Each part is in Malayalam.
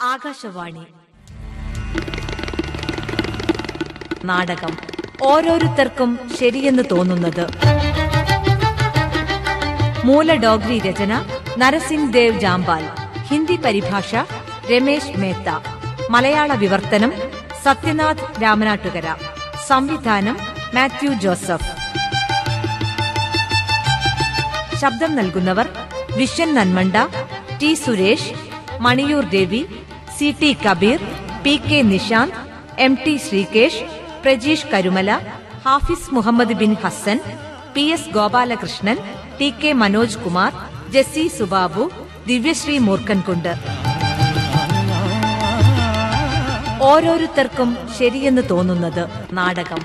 ആകാശവാണി. നാടകം ഓരോരുത്തർക്കും ശരിയെന്ന് തോന്നുന്നത്. മൂല ഡോഗ്രി രചന നരസിംഗ് ദേവ് ജാമ്പാൽ ഹിന്ദി പരിഭാഷ രമേശ് മേത്ത. മലയാള വിവർത്തനം സത്യനാഥ് രാമനാട്ടുകര. സംവിധാനം മാത്യു ജോസഫ്. ശബ്ദം നൽകുന്നവർ Vishwan Nanmanda T Suresh Maniyur Devi C T Kabeer P K Nishanth M T Sreekesh Prajeesh Karumala Hafiz Muhammad bin Hassan P S Gopalakrishnan T K Manoj Kumar Jessy Subabu Divyasree Moorkankund. ഓരോരുത്തർക്കും ശരിയെന്ന് തോന്നുന്നത് നാടകം.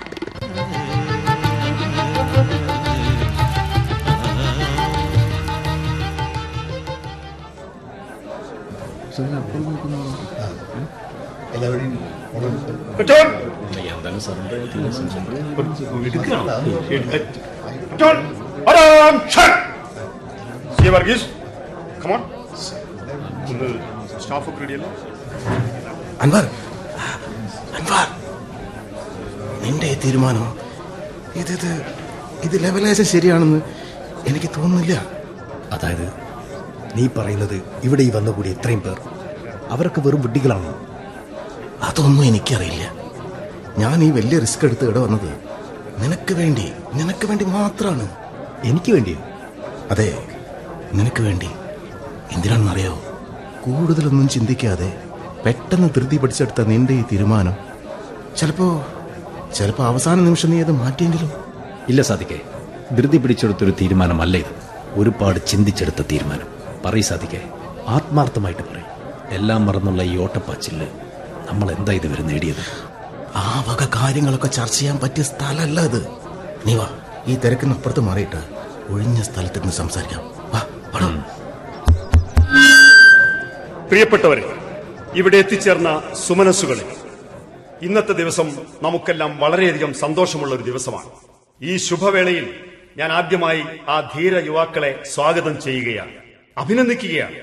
സ്റ്റാഫ് അൻവർ. അൻവർ. നിന്റെ തീരുമാനം ഇത് ഇത് ഇത് ലെവലേശം ശരിയാണെന്ന് എനിക്ക് തോന്നുന്നില്ല. അതായത്? നീ പറയുന്നത് ഇവിടെ ഈ വന്നുകൂടി എത്രയും പേർ. അവരൊക്കെ വെറും വിഡ്ഢികളാണോ. അതൊന്നും എനിക്കറിയില്ല. ഞാൻ ഈ വലിയ റിസ്ക് എടുത്ത് ഇവിടെ വന്നത് നിനക്ക് വേണ്ടി നിനക്ക് വേണ്ടി മാത്രമാണ് എനിക്ക് വേണ്ടിയോ? അതെ നിനക്ക് വേണ്ടി. എന്തിനാണെന്നറിയോ? കൂടുതലൊന്നും ചിന്തിക്കാതെ പെട്ടെന്ന് ധൃതി പിടിച്ചെടുത്ത നിന്റെ ഈ തീരുമാനം. ചിലപ്പോ ചിലപ്പോ അവസാന നിമിഷം നീ അത് മാറ്റിയെങ്കിലും. ഇല്ല സാധിക്കേ ധൃതി പിടിച്ചെടുത്തൊരു തീരുമാനമല്ല ഇത്. ഒരുപാട് ചിന്തിച്ചെടുത്ത തീരുമാനം. പറയ് സാധിക്കെ. ആത്മാർത്ഥമായിട്ട് പറയും. എല്ലാം മറന്നുള്ള ഈ ഓട്ടപ്പാച്ചിൽ നമ്മൾ എന്താ ഇതുവരെ നേടിയത്? ആ വക കാര്യങ്ങളൊക്കെ ചർച്ച ചെയ്യാൻ പറ്റിയ സ്ഥലമല്ല ഇത് നീ വാ ഈ തിരക്കിന് അപ്പുറത്ത് മാറിയിട്ട് ഒഴിഞ്ഞ സ്ഥലത്ത് നിന്ന് സംസാരിക്കാം. വാ പ്രിയപ്പെട്ടവരെ ഇവിടെ എത്തിച്ചേർന്ന സുമനസ്സുകളെ ഇന്നത്തെ ദിവസം നമുക്കെല്ലാം വളരെയധികം സന്തോഷമുള്ള ഒരു ദിവസമാണ്. ഈ ശുഭവേളയിൽ ഞാൻ ആദ്യമായി ആ ധീര യുവാക്കളെ സ്വാഗതം ചെയ്യുകയാണ്. അഭിനന്ദിക്കുകയാണ്.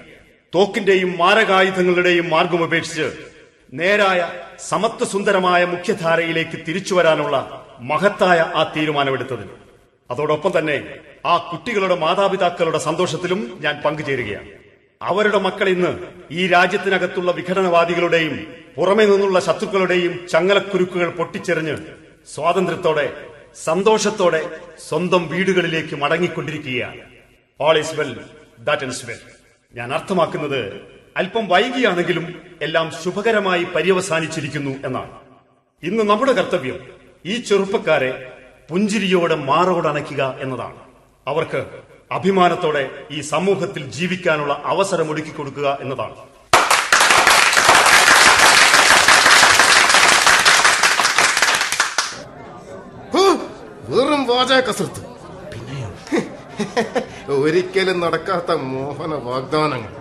തോക്കിന്റെയും മാരകായുധങ്ങളുടെയും മാർഗം ഉപേക്ഷിച്ച് നേരായ സമത്വസുന്ദരമായ മുഖ്യധാരയിലേക്ക് തിരിച്ചു വരാനുള്ള മഹത്തായ ആ തീരുമാനമെടുത്തതിന്. അതോടൊപ്പം തന്നെ ആ കുട്ടികളുടെ മാതാപിതാക്കളുടെ സന്തോഷത്തിലും ഞാൻ പങ്കുചേരുകയാണ്. അവരുടെ മക്കൾ ഇന്ന് ഈ രാജ്യത്തിനകത്തുള്ള വിഘടനവാദികളുടെയും പുറമെ നിന്നുള്ള ശത്രുക്കളുടെയും ചങ്ങലക്കുരുക്കുകൾ പൊട്ടിച്ചെറിഞ്ഞ് സ്വാതന്ത്ര്യത്തോടെ സന്തോഷത്തോടെ സ്വന്തം വീടുകളിലേക്ക് മടങ്ങിക്കൊണ്ടിരിക്കുകയാണ്. All is well that is well. ഞാൻ അർത്ഥമാക്കുന്നത് അല്പം വൈകിയാണെങ്കിലും എല്ലാം ശുഭകരമായി പര്യവസാനിച്ചിരിക്കുന്നു എന്നാണ്. ഇന്ന് നമ്മുടെ കർത്തവ്യം ഈ ചെറുപ്പക്കാരെ പുഞ്ചിരിയോടെ മാറോടണയ്ക്കുക എന്നതാണ്. അവർക്ക് അഭിമാനത്തോടെ ഈ സമൂഹത്തിൽ ജീവിക്കാനുള്ള അവസരം ഒരുക്കി കൊടുക്കുക എന്നതാണ്. വെറും പിന്നെയോ ഒരിക്കലും നടക്കാത്ത മോഹന വാഗ്ദാനങ്ങൾ.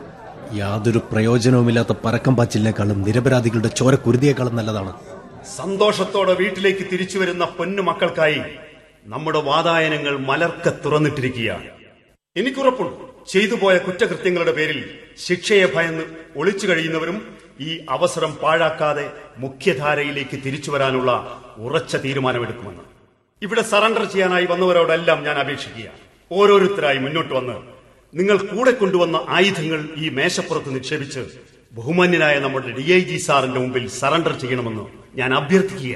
യാതൊരു പ്രയോജനവുമില്ലാത്ത പരക്കം പാച്ചിലിനേക്കാളും നിരപരാധികളുടെ ചോര കുരുതിയേക്കാളും നല്ലതാണ്. സന്തോഷത്തോടെ വീട്ടിലേക്ക് തിരിച്ചു വരുന്ന പൊന്നു മക്കൾക്കായി നമ്മുടെ വാതായനങ്ങൾ മലർക്ക തുറന്നിട്ടിരിക്കുകയാണ്. എനിക്കുറപ്പുണ്ട്. ചെയ്തു പോയ കുറ്റകൃത്യങ്ങളുടെ പേരിൽ ശിക്ഷയെ ഭയന്ന് ഒളിച്ചു കഴിയുന്നവരും ഈ അവസരം പാഴാക്കാതെ മുഖ്യധാരയിലേക്ക് തിരിച്ചു വരാനുള്ള ഉറച്ച തീരുമാനമെടുക്കുമെന്ന്. ഇവിടെ സറണ്ടർ ചെയ്യാനായി വന്നവരോടെല്ലാം ഞാൻ അപേക്ഷിക്കുകയാണ്. ഓരോരുത്തരായി മുന്നോട്ട് വന്ന് നിങ്ങൾ കൂടെ കൊണ്ടുവന്ന ആയുധങ്ങൾ ഈ മേശപ്പുറത്ത് നിക്ഷേപിച്ച് ബഹുമാന്യനായ നമ്മുടെ ഡി ഐ ജി സാറിന്റെ മുമ്പിൽ സറണ്ടർ ചെയ്യണമെന്ന് ഞാൻ അഭ്യർത്ഥിക്കുക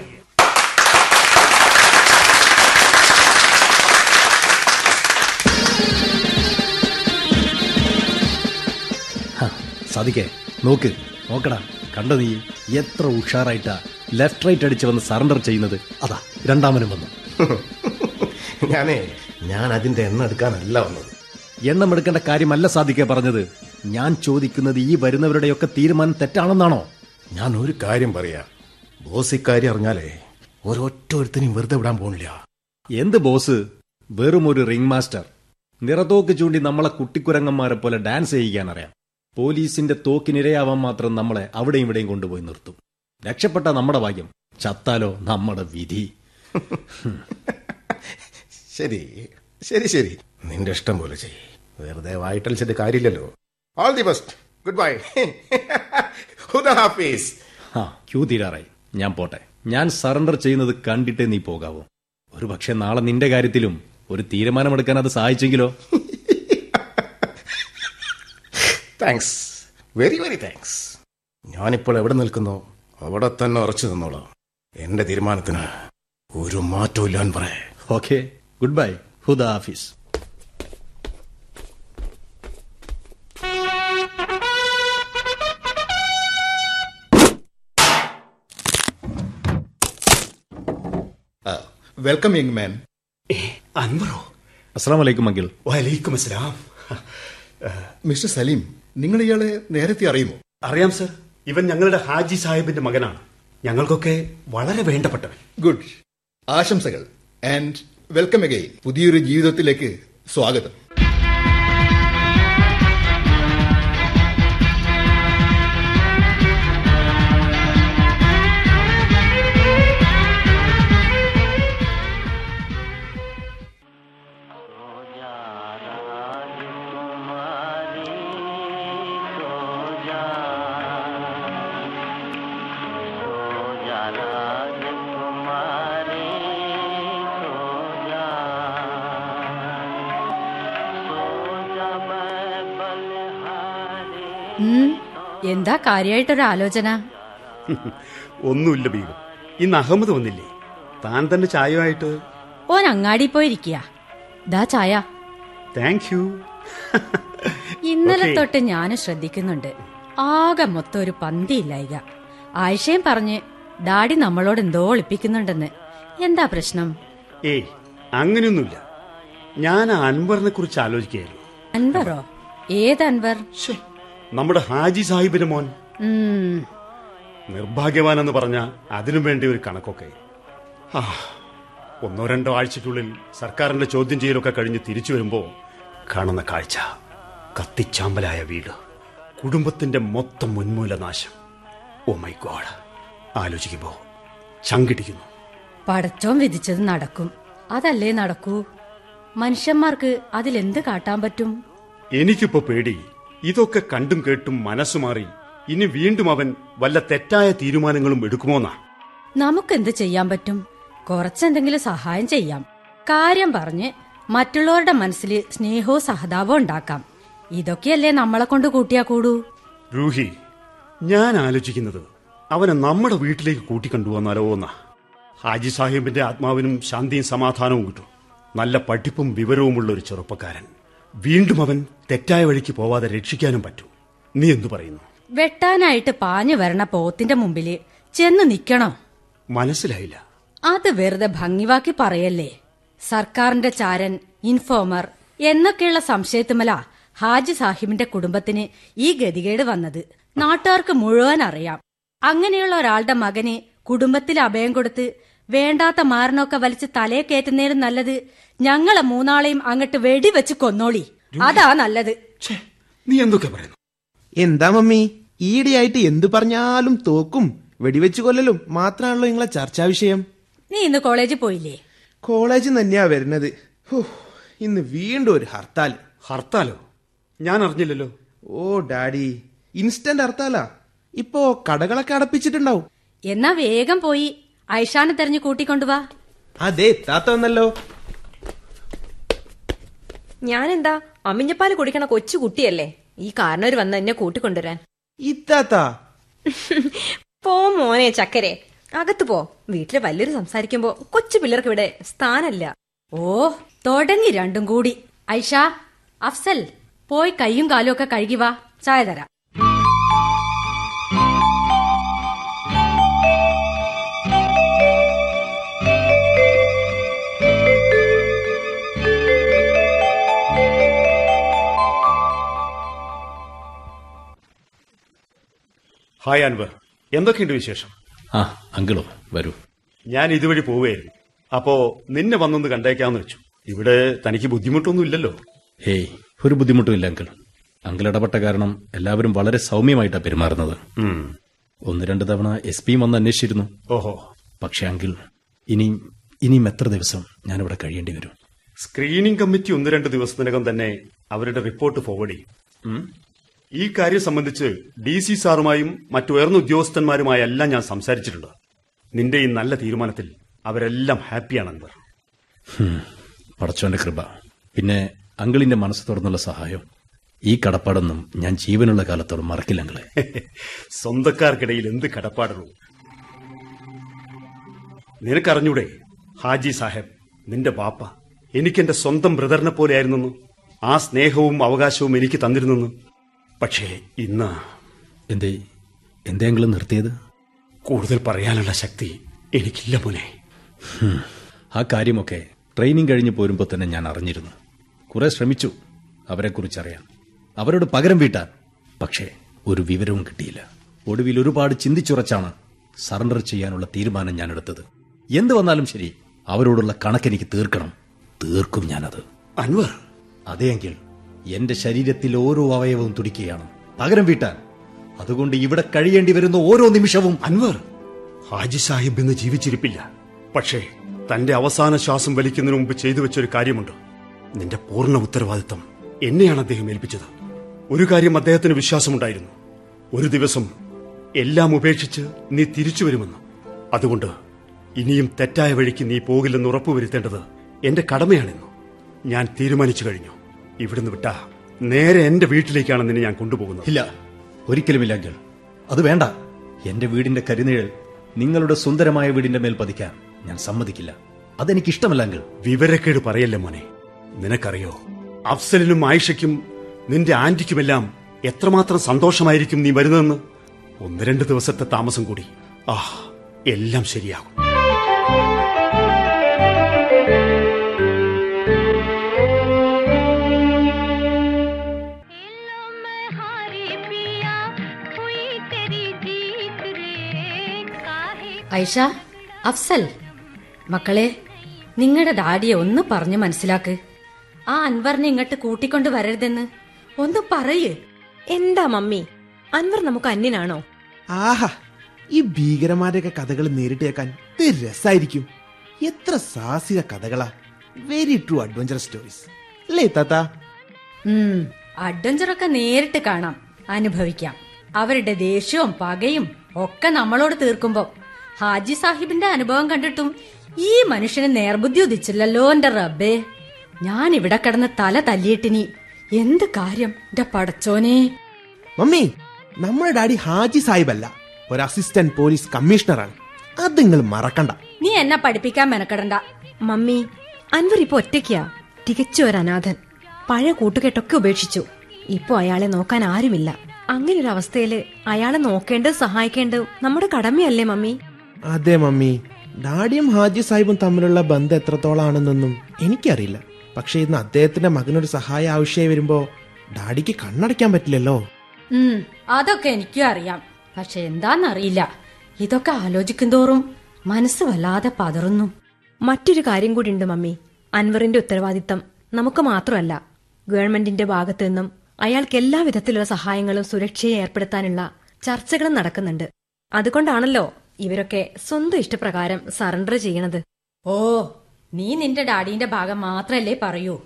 ഹ, സാധിക്കേ നോക്ക് നോക്കടാ കണ്ടോ നീ? എത്ര ഉഷാറായിട്ടാ ലെഫ്റ്റ് റൈറ്റ് അടിച്ച് വന്ന് സറണ്ടർ ചെയ്യുന്നത്. അതാ രണ്ടാമനും വന്നു. ഞാനേ ഞാൻ അതിന്റെ എണ്ണ എടുക്കാനല്ല വന്നത്. എണ്ണം എടുക്കേണ്ട കാര്യമല്ല സാധിക്കേ പറഞ്ഞത്. ഞാൻ ചോദിക്കുന്നത് ഈ വരുന്നവരുടെയൊക്കെ തീരുമാനം തെറ്റാണെന്നാണോ? ഞാൻ ഒരു കാര്യം പറയാ. ബോസ് ഇക്കാര്യം അറിഞ്ഞാലേ ഒരൊറ്റ ഒരുത്തിനെയും വെറുതെ വിടാൻ പോണില്ല. എന്ത് ബോസ്? വെറും ഒരു റിംഗ് മാസ്റ്റർ. നിറതോക്ക് ചൂണ്ടി നമ്മളെ കുട്ടിക്കുരങ്ങന്മാരെ പോലെ ഡാൻസ് ചെയ്യിക്കാൻ അറിയാം. പോലീസിന്റെ തോക്കിനിരയാവാൻ മാത്രം നമ്മളെ അവിടെയും ഇവിടെയും കൊണ്ടുപോയി നിർത്തും. രക്ഷപ്പെട്ട നമ്മുടെ ഭാഗ്യം ചത്താലോ നമ്മുടെ വിധി. ശരി ശരി ശരി. നിന്റെ ഇഷ്ടം പോലെ ചെയ് വെറുതെ വായിട്ടളിച്ചിട്ട് കാര്യമില്ലല്ലോ. All the best good bye Hafiz ആ ക്യൂ തീരാറായി. ഞാൻ പോട്ടെ. ഞാൻ സറണ്ടർ ചെയ്യുന്നത് കണ്ടിട്ടേ നീ പോകാവോ. ഒരു പക്ഷെ നാളെ നിന്റെ കാര്യത്തിലും ഒരു തീരുമാനമെടുക്കാൻ അത് സഹായിച്ചെങ്കിലോ? താങ്ക്സ് വെരി വെരി താങ്ക്സ് ഞാനിപ്പോൾ എവിടെ നിൽക്കുന്നോ? അവിടെ തന്നെ ഉറച്ചു നിന്നോളാം. എന്റെ തീരുമാനത്തിന് ഒരു മാറ്റവും ഇല്ലാൻ പറയേ. ഓക്കെ ഗുഡ് ബൈ ഹുദ ഹാഫീസ് വെൽക്കം യങ് മാൻ അൻവറോ അസ്സാം വലൈക്കും അങ്കിൾ വലൈക്കും അസ്സലാം മിസ്റ്റർ സലീം നിങ്ങൾ ഇയാളെ നേരത്തെ അറിയുമോ? അറിയാം സർ ഇവൻ ഞങ്ങളുടെ ഹാജി സാഹിബിന്റെ മകനാണ്. ഞങ്ങൾക്കൊക്കെ വളരെ വേണ്ടപ്പെട്ടവൻ. ഗുഡ് ആശംസകൾ. And welcome again. പുതിയൊരു ജീവിതത്തിലേക്ക് സ്വാഗതം. എന്താ കാര്യമായിട്ടൊരാലോചന ഒന്നുമില്ല ബീഗം. ഇന്ന് അഹമ്മദ് വന്നില്ലേ? താൻ തന്നെ ചായയുമായിട്ട്? ഓൻ അങ്ങാടി പോയിരിക്കുക ദാ ചായ. താങ്ക് യു ഇന്നലെ തൊട്ട് ഞാൻ ശ്രദ്ധിക്കുന്നുണ്ട്. ആകെ മൊത്തം ഒരു പന്തിയില്ലായിക ആയിഷയും പറഞ്ഞ് ഡാഡി നമ്മളോട് എന്തോ ഒളിപ്പിക്കുന്നുണ്ടെന്ന്. എന്താ പ്രശ്നം? ഏ അങ്ങനെയൊന്നുമില്ല. ഞാൻ അൻവറിനെ കുറിച്ച് ആലോചിക്കുകയായിരുന്നു. അൻവറോ? ഏത് അൻവർ? നമ്മുടെ ഹാജി സാഹിബിന്റെ മോൻ. നിർഭാഗ്യവാൻ എന്ന് പറഞ്ഞ അതിനും വേണ്ടി ഒരു കണക്കൊക്കെ. ആ, ഒന്നോ രണ്ടോ ആഴ്ചയ്ക്കുള്ളിൽ സർക്കാരിന്റെ ചോദ്യം ചെയ്യലൊക്കെ കഴിഞ്ഞ് തിരിച്ചു വരുമ്പോ കാണുന്ന കാഴ്ച. കത്തിച്ചാമ്പലായ വീട്. കുടുംബത്തിന്റെ മൊത്തം മുൻമൂല നാശം. ഓ മൈ ഗോഡ് ആലോചിക്കുമ്പോ ചങ്കിടിക്കുന്നു പടച്ചോം വിധിച്ചത് നടക്കും. അതല്ലേ നടക്കൂ? മനുഷ്യന്മാർക്ക് അതിലെന്ത് കാട്ടാൻ പറ്റും? എനിക്കിപ്പോ പേടി. ഇതൊക്കെ കണ്ടും കേട്ടും മനസ്സു മാറി. ഇനി വീണ്ടും അവൻ വല്ല തെറ്റായ തീരുമാനങ്ങളും എടുക്കുമോന്നാ? നമുക്കെന്ത് ചെയ്യാൻ പറ്റും? കുറച്ചെന്തെങ്കിലും സഹായം ചെയ്യാം. കാര്യം പറഞ്ഞ് മറ്റുള്ളവരുടെ മനസ്സിൽ സ്നേഹവും സഹതാപവും ഉണ്ടാക്കാം. ഇതൊക്കെയല്ലേ നമ്മളെ കൊണ്ട് കൂട്ടിയാ കൂടൂ? രൂഹി ഞാൻ ആലോചിക്കുന്നത് അവനെ നമ്മുടെ വീട്ടിലേക്ക് കൂട്ടിക്കൊണ്ടുവന്നാലോ എന്നാ? ഹാജി സാഹിബിന്റെ ആത്മാവിനും ശാന്തിയും സമാധാനവും കിട്ടും. നല്ല പഠിപ്പും വിവരവുമുള്ള ഒരു ചെറുപ്പക്കാരൻ. വീണ്ടും അവൻ തെറ്റായ വഴിക്ക് പോവാതെ രക്ഷിക്കാനും പറ്റൂ. നീ എന്തു പറയുന്നു? വെട്ടാനായിട്ട് പാഞ്ഞു വരണ പോത്തിന്റെ മുമ്പിൽ ചെന്ന് നിക്കണോ? മനസ്സിലായില്ല. അത് വെറുതെ ഭംഗിവാക്കി പറയല്ലേ? സർക്കാരിന്റെ ചാരൻ ഇൻഫോമർ എന്നൊക്കെയുള്ള സംശയത്തുമല ഹാജി സാഹിബിന്റെ കുടുംബത്തിന് ഈ ഗതികേട് വന്നത്. നാട്ടുകാർക്ക് മുഴുവൻ അറിയാം. അങ്ങനെയുള്ള ഒരാളുടെ മകന് കുടുംബത്തിൽ അഭയം കൊടുത്ത് വേണ്ടാത്ത മാരണമൊക്കെ വലിച്ച് തലയെ കയറ്റുന്നതിനും നല്ലത് ഞങ്ങളെ മൂന്നാളെയും അങ്ങട്ട് വെടിവെച്ച് കൊന്നോളി. അതാ നല്ലത്. ഛേ നീ എന്തൊക്കെ പറയുന്നു? എന്താ മമ്മി? ഈടിയായിട്ട് എന്തു പറഞ്ഞാലും തോക്കും. വെടിവെച്ചു കൊല്ലലും മാത്രമാണല്ലോ നിങ്ങളെ ചർച്ചാ വിഷയം. നീ ഇന്ന് കോളേജിൽ പോയില്ലേ? കോളേജിൽ തന്നെയാ വരുന്നത്. ഹോ, ഇന്ന് വീണ്ടും ഒരു ഹർത്താൽ ഹർത്താലോ? ഞാൻ അറിഞ്ഞില്ലല്ലോ. ഓ ഡാഡി. ഇൻസ്റ്റന്റ് ഹർത്താലാ. ഇപ്പോ കടകളൊക്കെ അടപ്പിച്ചിട്ടുണ്ടാവും. എന്നാ വേഗം പോയി. ഐഷാനെ തെരഞ്ഞു കൂട്ടിക്കൊണ്ടുവാ. അതെ താത്ത വന്നല്ലോ. ഞാനെന്താ അമിഞ്ഞപ്പാൽ കുടിക്കണ കൊച്ചു കുട്ടിയല്ലേ? ഈ കാരണവര് വന്ന് എന്നെ കൂട്ടിക്കൊണ്ടുവരാൻ. ഇത്താത്ത പോ മോനെ ചക്കരെ അകത്ത് പോ. വീട്ടിൽ വലിയൊരു സംസാരിക്കുമ്പോ കൊച്ചു പിള്ളേർക്ക് ഇവിടെ സ്ഥാനല്ല. ഓ തുടങ്ങി രണ്ടും കൂടി. ഐഷ അഫ്സൽ പോയി കൈയും കാലും ഒക്കെ കഴുകി വാ. ചായ തരാം. ഹായ് അൻവർ. എന്തൊക്കെയുണ്ട് വിശേഷം? ആ അങ്കിളോ വരൂ. ഞാൻ ഇതുവഴി പോവുകയായിരുന്നു. അപ്പോ നിന്നെ വന്നൊന്ന് കണ്ടേക്കാന്ന് വെച്ചു. ഇവിടെ തനിക്ക് ബുദ്ധിമുട്ടൊന്നും ഇല്ലല്ലോ. ഹേയ് ഒരു ബുദ്ധിമുട്ടും ഇല്ല അങ്കിൾ. അങ്കിൾ ഇടപെട്ട കാരണം എല്ലാവരും വളരെ സൗമ്യമായിട്ടാണ് പെരുമാറുന്നത്. ഒന്ന് രണ്ട് തവണ എസ് പിയും വന്ന് അന്വേഷിച്ചിരുന്നു. ഓഹോ. പക്ഷെ അങ്കിൾ ഇനിയും ഇനിയും എത്ര ദിവസം ഞാനിവിടെ കഴിയേണ്ടി വരും? സ്ക്രീനിംഗ് കമ്മിറ്റി ഒന്ന് രണ്ട് ദിവസത്തിനകം തന്നെ അവരുടെ റിപ്പോർട്ട് ഫോർവേഡ് ചെയ്യും. ഈ കാര്യം സംബന്ധിച്ച് ഡി സി സാറുമായും മറ്റുയർന്ന ഉദ്യോഗസ്ഥന്മാരുമായെല്ലാം ഞാൻ സംസാരിച്ചിട്ടുണ്ട്. നിന്റെ ഈ നല്ല തീരുമാനത്തിൽ അവരെല്ലാം ഹാപ്പിയാണ് അൻവർ. പടച്ചോന്റെ കൃപ. പിന്നെ അങ്കിളിന്റെ മനസ്സ് തുറന്നുള്ള സഹായം. ഈ കടപ്പാടൊന്നും ഞാൻ ജീവനുള്ള കാലത്തോളം മറക്കില്ല അങ്കിളെ. സ്വന്തക്കാർക്കിടയിൽ എന്ത് കടപ്പാടുള്ളൂ? നിനക്കറിഞ്ഞൂടെ ഹാജി സാഹേബ് നിന്റെ ബാപ്പ എനിക്കെന്റെ സ്വന്തം ബ്രദറിനെ പോലെയായിരുന്നു ആ സ്നേഹവും അവകാശവും എനിക്ക് തന്നിരുന്നു പക്ഷേ ഇന്ന് എന്തേ എന്തെങ്കിലും നിർത്തിയത്? കൂടുതൽ പറയാനുള്ള ശക്തി എനിക്കില്ല മോനെ. ആ കാര്യമൊക്കെ ട്രെയിനിങ് കഴിഞ്ഞ് പോരുമ്പോൾ തന്നെ ഞാൻ അറിഞ്ഞിരുന്നു. കുറെ ശ്രമിച്ചു അവരെക്കുറിച്ചറിയാൻ. അവരോട് പകരം വീട്ടാൻ. പക്ഷേ ഒരു വിവരവും കിട്ടിയില്ല. ഒടുവിൽ ഒരുപാട് ചിന്തിച്ചുറച്ചാണ് സറണ്ടർ ചെയ്യാനുള്ള തീരുമാനം ഞാൻ എടുത്തത് എന്ത് വന്നാലും ശരി അവരോടുള്ള കണക്കെനിക്ക് തീർക്കണം. തീർക്കും ഞാനത്. അൻവർ. അതെയെങ്കിൽ എന്റെ ശരീരത്തിൽ ഓരോ അവയവവും തുടിക്കുകയാണ്. പകരം വീട്ടാൻ. അതുകൊണ്ട് ഇവിടെ കഴിയേണ്ടി വരുന്ന ഓരോ നിമിഷവും അൻവർ. ഹാജി സാഹിബ് ഇന്ന് ജീവിച്ചിരിപ്പില്ല. പക്ഷേ തന്റെ അവസാന ശ്വാസം വലിക്കുന്നതിന് മുമ്പ് ചെയ്തു വെച്ചൊരു കാര്യമുണ്ട്. നിന്റെ പൂർണ ഉത്തരവാദിത്തം. എന്നെയാണ് അദ്ദേഹം ഏൽപ്പിച്ചത്. ഒരു കാര്യം അദ്ദേഹത്തിന് വിശ്വാസമുണ്ടായിരുന്നു. ഒരു ദിവസം എല്ലാം ഉപേക്ഷിച്ച് നീ തിരിച്ചു വരുമെന്ന്. അതുകൊണ്ട് ഇനിയും തെറ്റായ വഴിക്ക് നീ പോകില്ലെന്ന് ഉറപ്പുവരുത്തേണ്ടത് എന്റെ കടമയാണെന്നു ഞാൻ തീരുമാനിച്ചു കഴിഞ്ഞു. ഇവിടുന്ന് വിട്ടാ. നേരെ എന്റെ വീട്ടിലേക്കാണ് നിന്നെ ഞാൻ കൊണ്ടുപോകുന്നത്. ഇല്ല ഒരിക്കലുമില്ല അങ്കിൾ അത് വേണ്ട. എന്റെ വീടിന്റെ കരുനിഴൽ നിങ്ങളുടെ സുന്ദരമായ വീടിന്റെ മേൽ പതിക്കാൻ ഞാൻ സമ്മതിക്കില്ല. അതെനിക്ക് ഇഷ്ടമല്ല അങ്കിൾ വിവരക്കേട് പറയല്ലേ മോനെ. നിനക്കറിയോ അഫ്സലിനും ആയിഷയ്ക്കും നിന്റെ ആന്റിക്കുമെല്ലാം എത്രമാത്രം സന്തോഷമായിരിക്കും നീ വരുന്നതെന്ന്? ഒന്ന് രണ്ട് ദിവസത്തെ താമസം കൂടി. ആ എല്ലാം ശരിയാകും. ഐഷ അഫ്സൽ. മക്കളെ നിങ്ങളുടെ ഡാഡിയെ ഒന്ന് പറഞ്ഞു മനസ്സിലാക്ക്. ആ അൻവറിനെ ഇങ്ങോട്ട് കൂട്ടിക്കൊണ്ട് വരരുതെന്ന് ഒന്ന് പറയേ. എന്താ മമ്മി? അൻവർ നമുക്ക് അന്യനാണോ? ആഹാ ഈ ഭീകരമാരുടെ കഥകൾ നേരിട്ട് കേൾക്കാൻ രസായിരിക്കും. എത്ര സാഹസിക കഥകളാ. വെരി ട്രൂ അഡ്വഞ്ചർ സ്റ്റോറീസ് അല്ലേ താത്ത? അഡ്വഞ്ചർ അഡ്വഞ്ചറൊക്കെ നേരിട്ട് കാണാം. അനുഭവിക്കാം. അവരുടെ ദേഷ്യവും പകയും ഒക്കെ നമ്മളോട് തീർക്കുമ്പോ. ഹാജി സാഹിബിന്റെ അനുഭവം കണ്ടിട്ടും ഈ മനുഷ്യന് നേർബുദ്ധി ഉദിച്ചില്ലല്ലോ എന്റെ റബ്ബേ. ഞാൻ ഇവിടെ കിടന്ന് തല തല്ലിയിട്ടിനി. എന്ത് കാര്യം എന്റെ പടച്ചോനെ? മമ്മി നമ്മുടെ ഡാഡി ഹാജി സാഹിബ് അല്ല ഒരു അസിസ്റ്റന്റ് പോലീസ് കമ്മീഷണറാണ് അത് നിങ്ങൾ മറക്കണ്ട. നീ എന്നെ പഠിപ്പിക്കാൻ മെനക്കെടണ്ട. മമ്മി അൻവർ ഇപ്പൊ ഒറ്റയ്ക്കാ. തികച്ചു ഒരു അനാഥൻ. പഴയ കൂട്ടുകെട്ടൊക്കെ ഉപേക്ഷിച്ചു. ഇപ്പൊ അയാളെ നോക്കാൻ ആരുമില്ല. അങ്ങനെ ഒരു അവസ്ഥയിൽ അയാളെ നോക്കേണ്ടത് സഹായിക്കേണ്ടത് നമ്മുടെ കടമയല്ലേ മമ്മി? അതെ മമ്മി. ഡാഡിയും ഹാജി സാഹിബും തമ്മിലുള്ള ബന്ധം എത്രത്തോളാണെന്നൊന്നും എനിക്കറിയില്ല. പക്ഷെ ഇന്ന് അദ്ദേഹത്തിന്റെ മകനൊരു സഹായം ആവശ്യമായി വരുമ്പോ ഡാഡിക്ക് കണ്ണടയ്ക്കാൻ പറ്റില്ലല്ലോ. അതൊക്കെ എനിക്കും അറിയാം. പക്ഷെ എന്താന്നറിയില്ല. ഇതൊക്കെ ആലോചിക്കും തോറും മനസ്സ് വല്ലാതെ പതറുന്നു. മറ്റൊരു കാര്യം കൂടി ഉണ്ട് മമ്മി. അൻവറിന്റെ ഉത്തരവാദിത്തം നമുക്ക് മാത്രമല്ല. ഗവൺമെന്റിന്റെ ഭാഗത്തു നിന്നും അയാൾക്ക് എല്ലാ വിധത്തിലുള്ള സഹായങ്ങളും സുരക്ഷയും ഏർപ്പെടുത്താനുള്ള ചർച്ചകളും നടക്കുന്നുണ്ട്. അതുകൊണ്ടാണല്ലോ ഇവരൊക്കെ സ്വന്തം ഇഷ്ടപ്രകാരം സറണ്ടർ ചെയ്യണത്. ഓ നീ നിന്റെ ഡാഡീന്റെ ഭാഗം മാത്രല്ലേ പറയൂ.